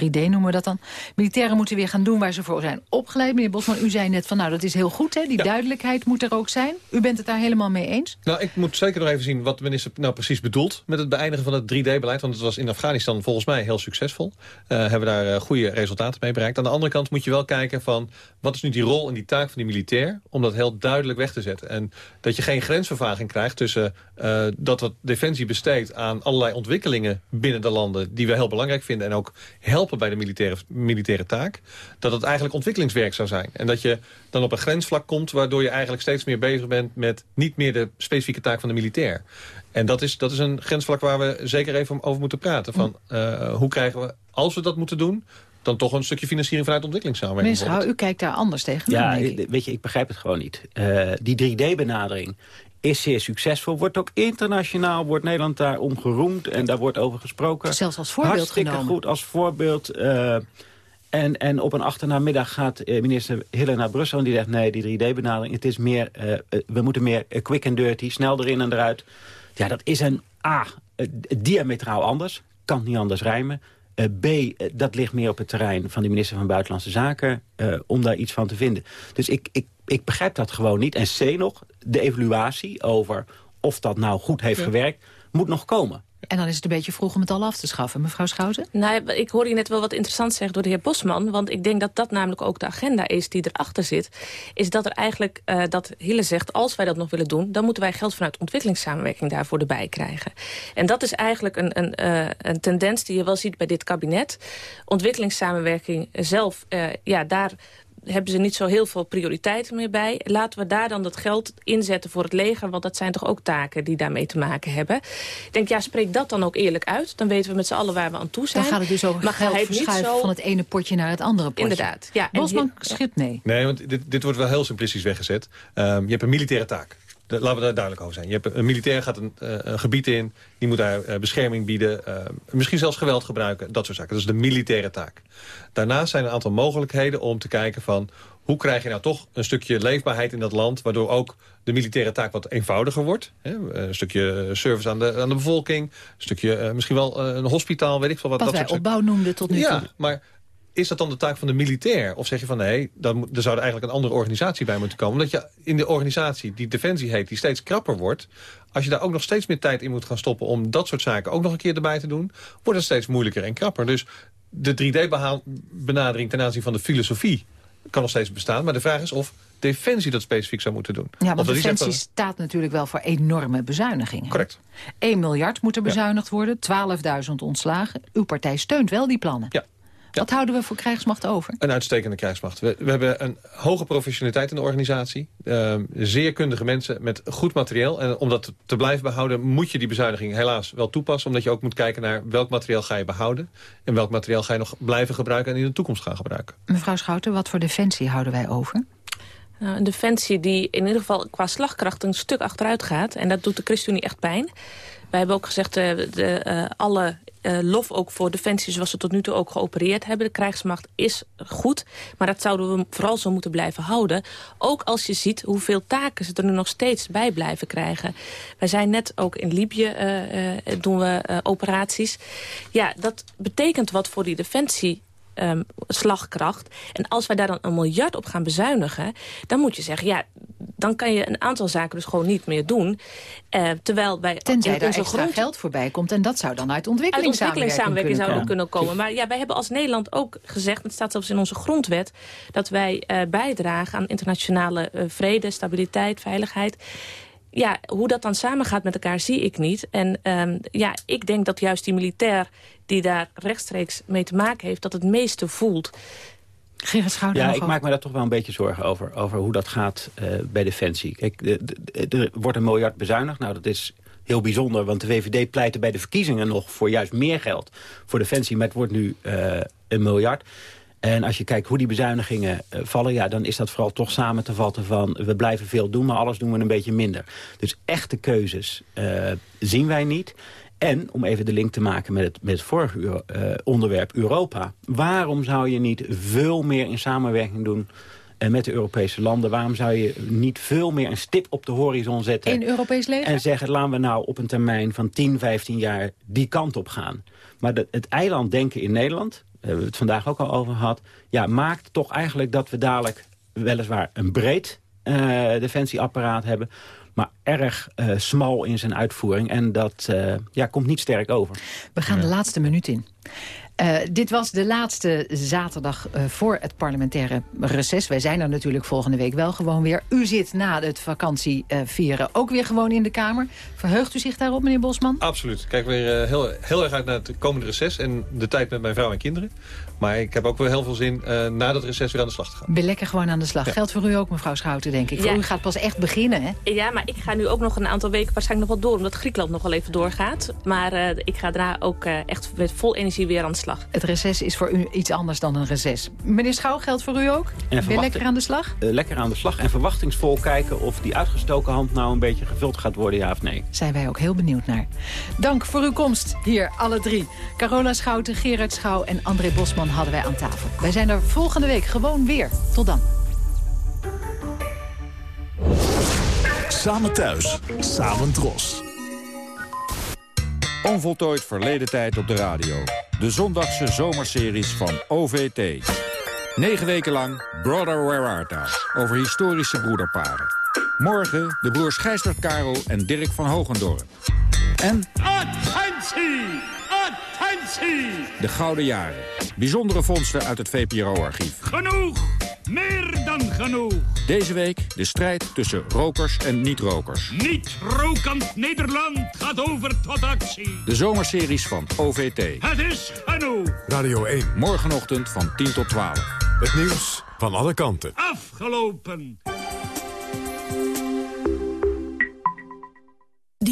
3D noemen we dat dan. Militairen moeten weer gaan doen waar ze voor zijn opgeleid. Meneer Bosman, u zei net van nou dat is heel goed, hè? die duidelijkheid moet er ook zijn. U bent het daar helemaal mee eens? Nou, ik moet zeker even zien wat de minister nou precies bedoelt... met het beëindigen van het 3D-beleid. Want het was in Afghanistan volgens mij heel succesvol. Eh, hebben daar eh, goede resultaten mee bereikt. Aan de andere kant moet je wel kijken van... wat is nu die rol en die taak van die militair... om dat heel duidelijk weg te zetten. En dat je geen grensvervaging krijgt tussen... eh, dat wat Defensie besteedt aan allerlei ontwikkelingen binnen de landen... die we heel belangrijk vinden en ook helpen bij de militaire, militaire taak... dat het eigenlijk ontwikkelingswerk zou zijn. En dat je dan op een grensvlak komt... waardoor je eigenlijk steeds meer bezig bent met niet meer de specifieke taak van de militair. En dat is, dat is een grensvlak waar we zeker even over moeten praten. Van, eh, hoe krijgen we, als we dat moeten doen... dan toch een stukje financiering vanuit ontwikkelingssamenwerking. Meneer Schouw, u kijkt daar anders tegen. Ja, ik. weet je, ik begrijp het gewoon niet. Eh, die 3D-benadering is zeer succesvol. Wordt ook internationaal, wordt Nederland daar om geroemd. En daar wordt over gesproken. Zelfs als voorbeeld Hartstikke genomen. goed als voorbeeld. eh, en, en op een achternamiddag gaat eh, minister Hille naar Brussel... en die zegt, nee, die 3D-benadering, het is meer... eh, eh, we moeten meer quick and dirty, snel erin en eruit. Ja, dat is een A, diametraal anders. Kan niet anders rijmen. B, dat ligt meer op het terrein van de minister van Buitenlandse Zaken... Uh, om daar iets van te vinden. Dus ik, ik, ik begrijp dat gewoon niet. En C nog, de evaluatie over of dat nou goed heeft ja. gewerkt... moet nog komen. En dan is het een beetje vroeg om het al af te schaffen, mevrouw Schouten? Nou, ik hoorde je net wel wat interessant zeggen door de heer Bosman. Want ik denk dat dat namelijk ook de agenda is die erachter zit. Is dat er eigenlijk, uh, dat Hille zegt, als wij dat nog willen doen... dan moeten wij geld vanuit ontwikkelingssamenwerking daarvoor erbij krijgen. En dat is eigenlijk een, een, uh, een tendens die je wel ziet bij dit kabinet. Ontwikkelingssamenwerking zelf, uh, ja, daar hebben ze niet zo heel veel prioriteiten meer bij. Laten we daar dan dat geld inzetten voor het leger... want dat zijn toch ook taken die daarmee te maken hebben. Ik denk, ja, spreek dat dan ook eerlijk uit. Dan weten we met z'n allen waar we aan toe zijn. Dan gaat het dus over maar geld verschuiven zo... van het ene potje naar het andere potje. Inderdaad. Ja, Bosman schipt nee. Nee, want dit, dit wordt wel heel simplistisch weggezet. Um, je hebt een militaire taak. De, laten we daar duidelijk over zijn. Je hebt een militair gaat een, uh, een gebied in, die moet daar uh, bescherming bieden, uh, misschien zelfs geweld gebruiken, dat soort zaken. Dat is de militaire taak. Daarnaast zijn er een aantal mogelijkheden om te kijken van hoe krijg je nou toch een stukje leefbaarheid in dat land... waardoor ook de militaire taak wat eenvoudiger wordt. Hè? Een stukje service aan de, aan de bevolking, een stukje misschien wel een hospitaal, weet ik veel wat. Wat dat wij opbouw noemden tot nu ja, toe. maar is dat dan de taak van de militair? Of zeg je van nee, dan, er zou er eigenlijk een andere organisatie bij moeten komen. Omdat je in de organisatie die Defensie heet, die steeds krapper wordt... als je daar ook nog steeds meer tijd in moet gaan stoppen... om dat soort zaken ook nog een keer erbij te doen... wordt het steeds moeilijker en krapper. Dus de 3D-benadering ten aanzien van de filosofie kan nog steeds bestaan. Maar de vraag is of Defensie dat specifiek zou moeten doen. Ja, want Defensie staat natuurlijk wel voor enorme bezuinigingen. Correct. 1 miljard moet er bezuinigd ja. worden, 12.000 ontslagen. Uw partij steunt wel die plannen. Ja. Ja. Wat houden we voor krijgsmacht over? Een uitstekende krijgsmacht. We, we hebben een hoge professionaliteit in de organisatie. Uh, zeer kundige mensen met goed materieel. En om dat te blijven behouden moet je die bezuiniging helaas wel toepassen. Omdat je ook moet kijken naar welk materiaal ga je behouden. En welk materiaal ga je nog blijven gebruiken en in de toekomst gaan gebruiken. Mevrouw Schouten, wat voor defensie houden wij over? Nou, een defensie die in ieder geval qua slagkracht een stuk achteruit gaat. En dat doet de ChristenUnie echt pijn. Wij hebben ook gezegd, uh, de, uh, alle uh, lof ook voor Defensie zoals ze tot nu toe ook geopereerd hebben. De krijgsmacht is goed, maar dat zouden we vooral zo moeten blijven houden. Ook als je ziet hoeveel taken ze er nu nog steeds bij blijven krijgen. Wij zijn net ook in Libië, doen we operaties. Ja, dat betekent wat voor die Defensie um, slagkracht. En als wij daar dan een miljard op gaan bezuinigen... dan moet je zeggen, ja, dan kan je een aantal zaken dus gewoon niet meer doen. Uh, terwijl bij Tenzij extra grond... geld voorbij komt. En dat zou dan uit ontwikkelingssamenwerking zou kunnen, kunnen komen. Maar ja, wij hebben als Nederland ook gezegd... het staat zelfs in onze grondwet... dat wij uh, bijdragen aan internationale uh, vrede, stabiliteit, veiligheid ja, hoe dat dan samengaat met elkaar zie ik niet. En um, ja, ik denk dat juist die militair die daar rechtstreeks mee te maken heeft... dat het meeste voelt. Gerrit Schouder Ja, ik maak me daar toch wel een beetje zorgen over. Over hoe dat gaat uh, bij Defensie. Kijk, er wordt een miljard bezuinigd. Nou, dat is heel bijzonder, want de VVD pleitte bij de verkiezingen nog... voor juist meer geld voor Defensie. Maar het wordt nu uh, een miljard. En als je kijkt hoe die bezuinigingen uh, vallen... Ja, dan is dat vooral toch samen te vatten van... we blijven veel doen, maar alles doen we een beetje minder. Dus echte keuzes uh, zien wij niet. En, om even de link te maken met het, met het vorige uh, onderwerp Europa... waarom zou je niet veel meer in samenwerking doen... Met de Europese landen. Waarom zou je niet veel meer een stip op de horizon zetten... In Europees leger? En zeggen, laten we nou op een termijn van 10, 15 jaar die kant op gaan. Maar de, het eilanddenken in Nederland hebben we het vandaag ook al over gehad... ja, maakt toch eigenlijk dat we dadelijk weliswaar een breed uh, defensieapparaat hebben... maar erg uh, smal in zijn uitvoering. En dat uh, ja, komt niet sterk over. We gaan ja. de laatste minuut in. Uh, dit was de laatste zaterdag uh, voor het parlementaire reces. Wij zijn er natuurlijk volgende week wel gewoon weer. U zit na het vakantievieren uh, ook weer gewoon in de Kamer. Verheugt u zich daarop, meneer Bosman? Absoluut. Kijk weer heel, heel erg uit naar het komende reces... en de tijd met mijn vrouw en kinderen. Maar ik heb ook wel heel veel zin uh, na dat reces weer aan de slag te gaan. Ben lekker gewoon aan de slag. Ja. Geldt voor u ook, mevrouw Schouten, denk ik. Ja. Voor u gaat pas echt beginnen, hè? Ja, maar ik ga nu ook nog een aantal weken waarschijnlijk nog wel door... omdat Griekenland nog wel even doorgaat. Maar uh, ik ga daarna ook uh, echt met vol energie weer aan de slag. Het reces is voor u iets anders dan een reces. Meneer Schouw, geldt voor u ook? En ben lekker aan de slag? lekker aan de slag en verwachtingsvol kijken... of die uitgestoken hand nou een beetje gevuld gaat worden, ja of nee. Zijn wij ook heel benieuwd naar. Dank voor uw komst hier, alle drie. Carola Schouten, Gerard Schouw en André Bosman hadden wij aan tafel. Wij zijn er volgende week gewoon weer. Tot dan. Samen thuis, samen dros. Onvoltooid verleden tijd op de radio. De zondagse zomerseries van OVT. Negen weken lang Brother Where Art Thou, over historische broederparen. Morgen de broers Gijsbert Karel en Dirk van Hogendorp. En... De Gouden Jaren. Bijzondere vondsten uit het VPRO-archief. Genoeg! Meer dan genoeg! Deze week de strijd tussen rokers en niet-rokers. Niet-rokend Nederland gaat over tot actie. De zomerseries van OVT. Het is genoeg! Radio 1. Morgenochtend van 10 tot 12. Het nieuws van alle kanten. Afgelopen!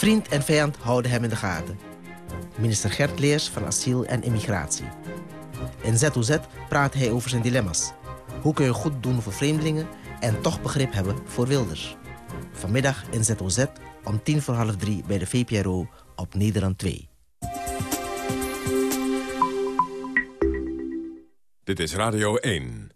Vriend en vijand houden hem in de gaten. Minister Gert Leers van Asiel en Immigratie. In ZOZ praat hij over zijn dilemma's. Hoe kun je goed doen voor vreemdelingen en toch begrip hebben voor wilders? Vanmiddag in ZOZ om tien voor half drie bij de VPRO op Nederland 2. Dit is Radio 1.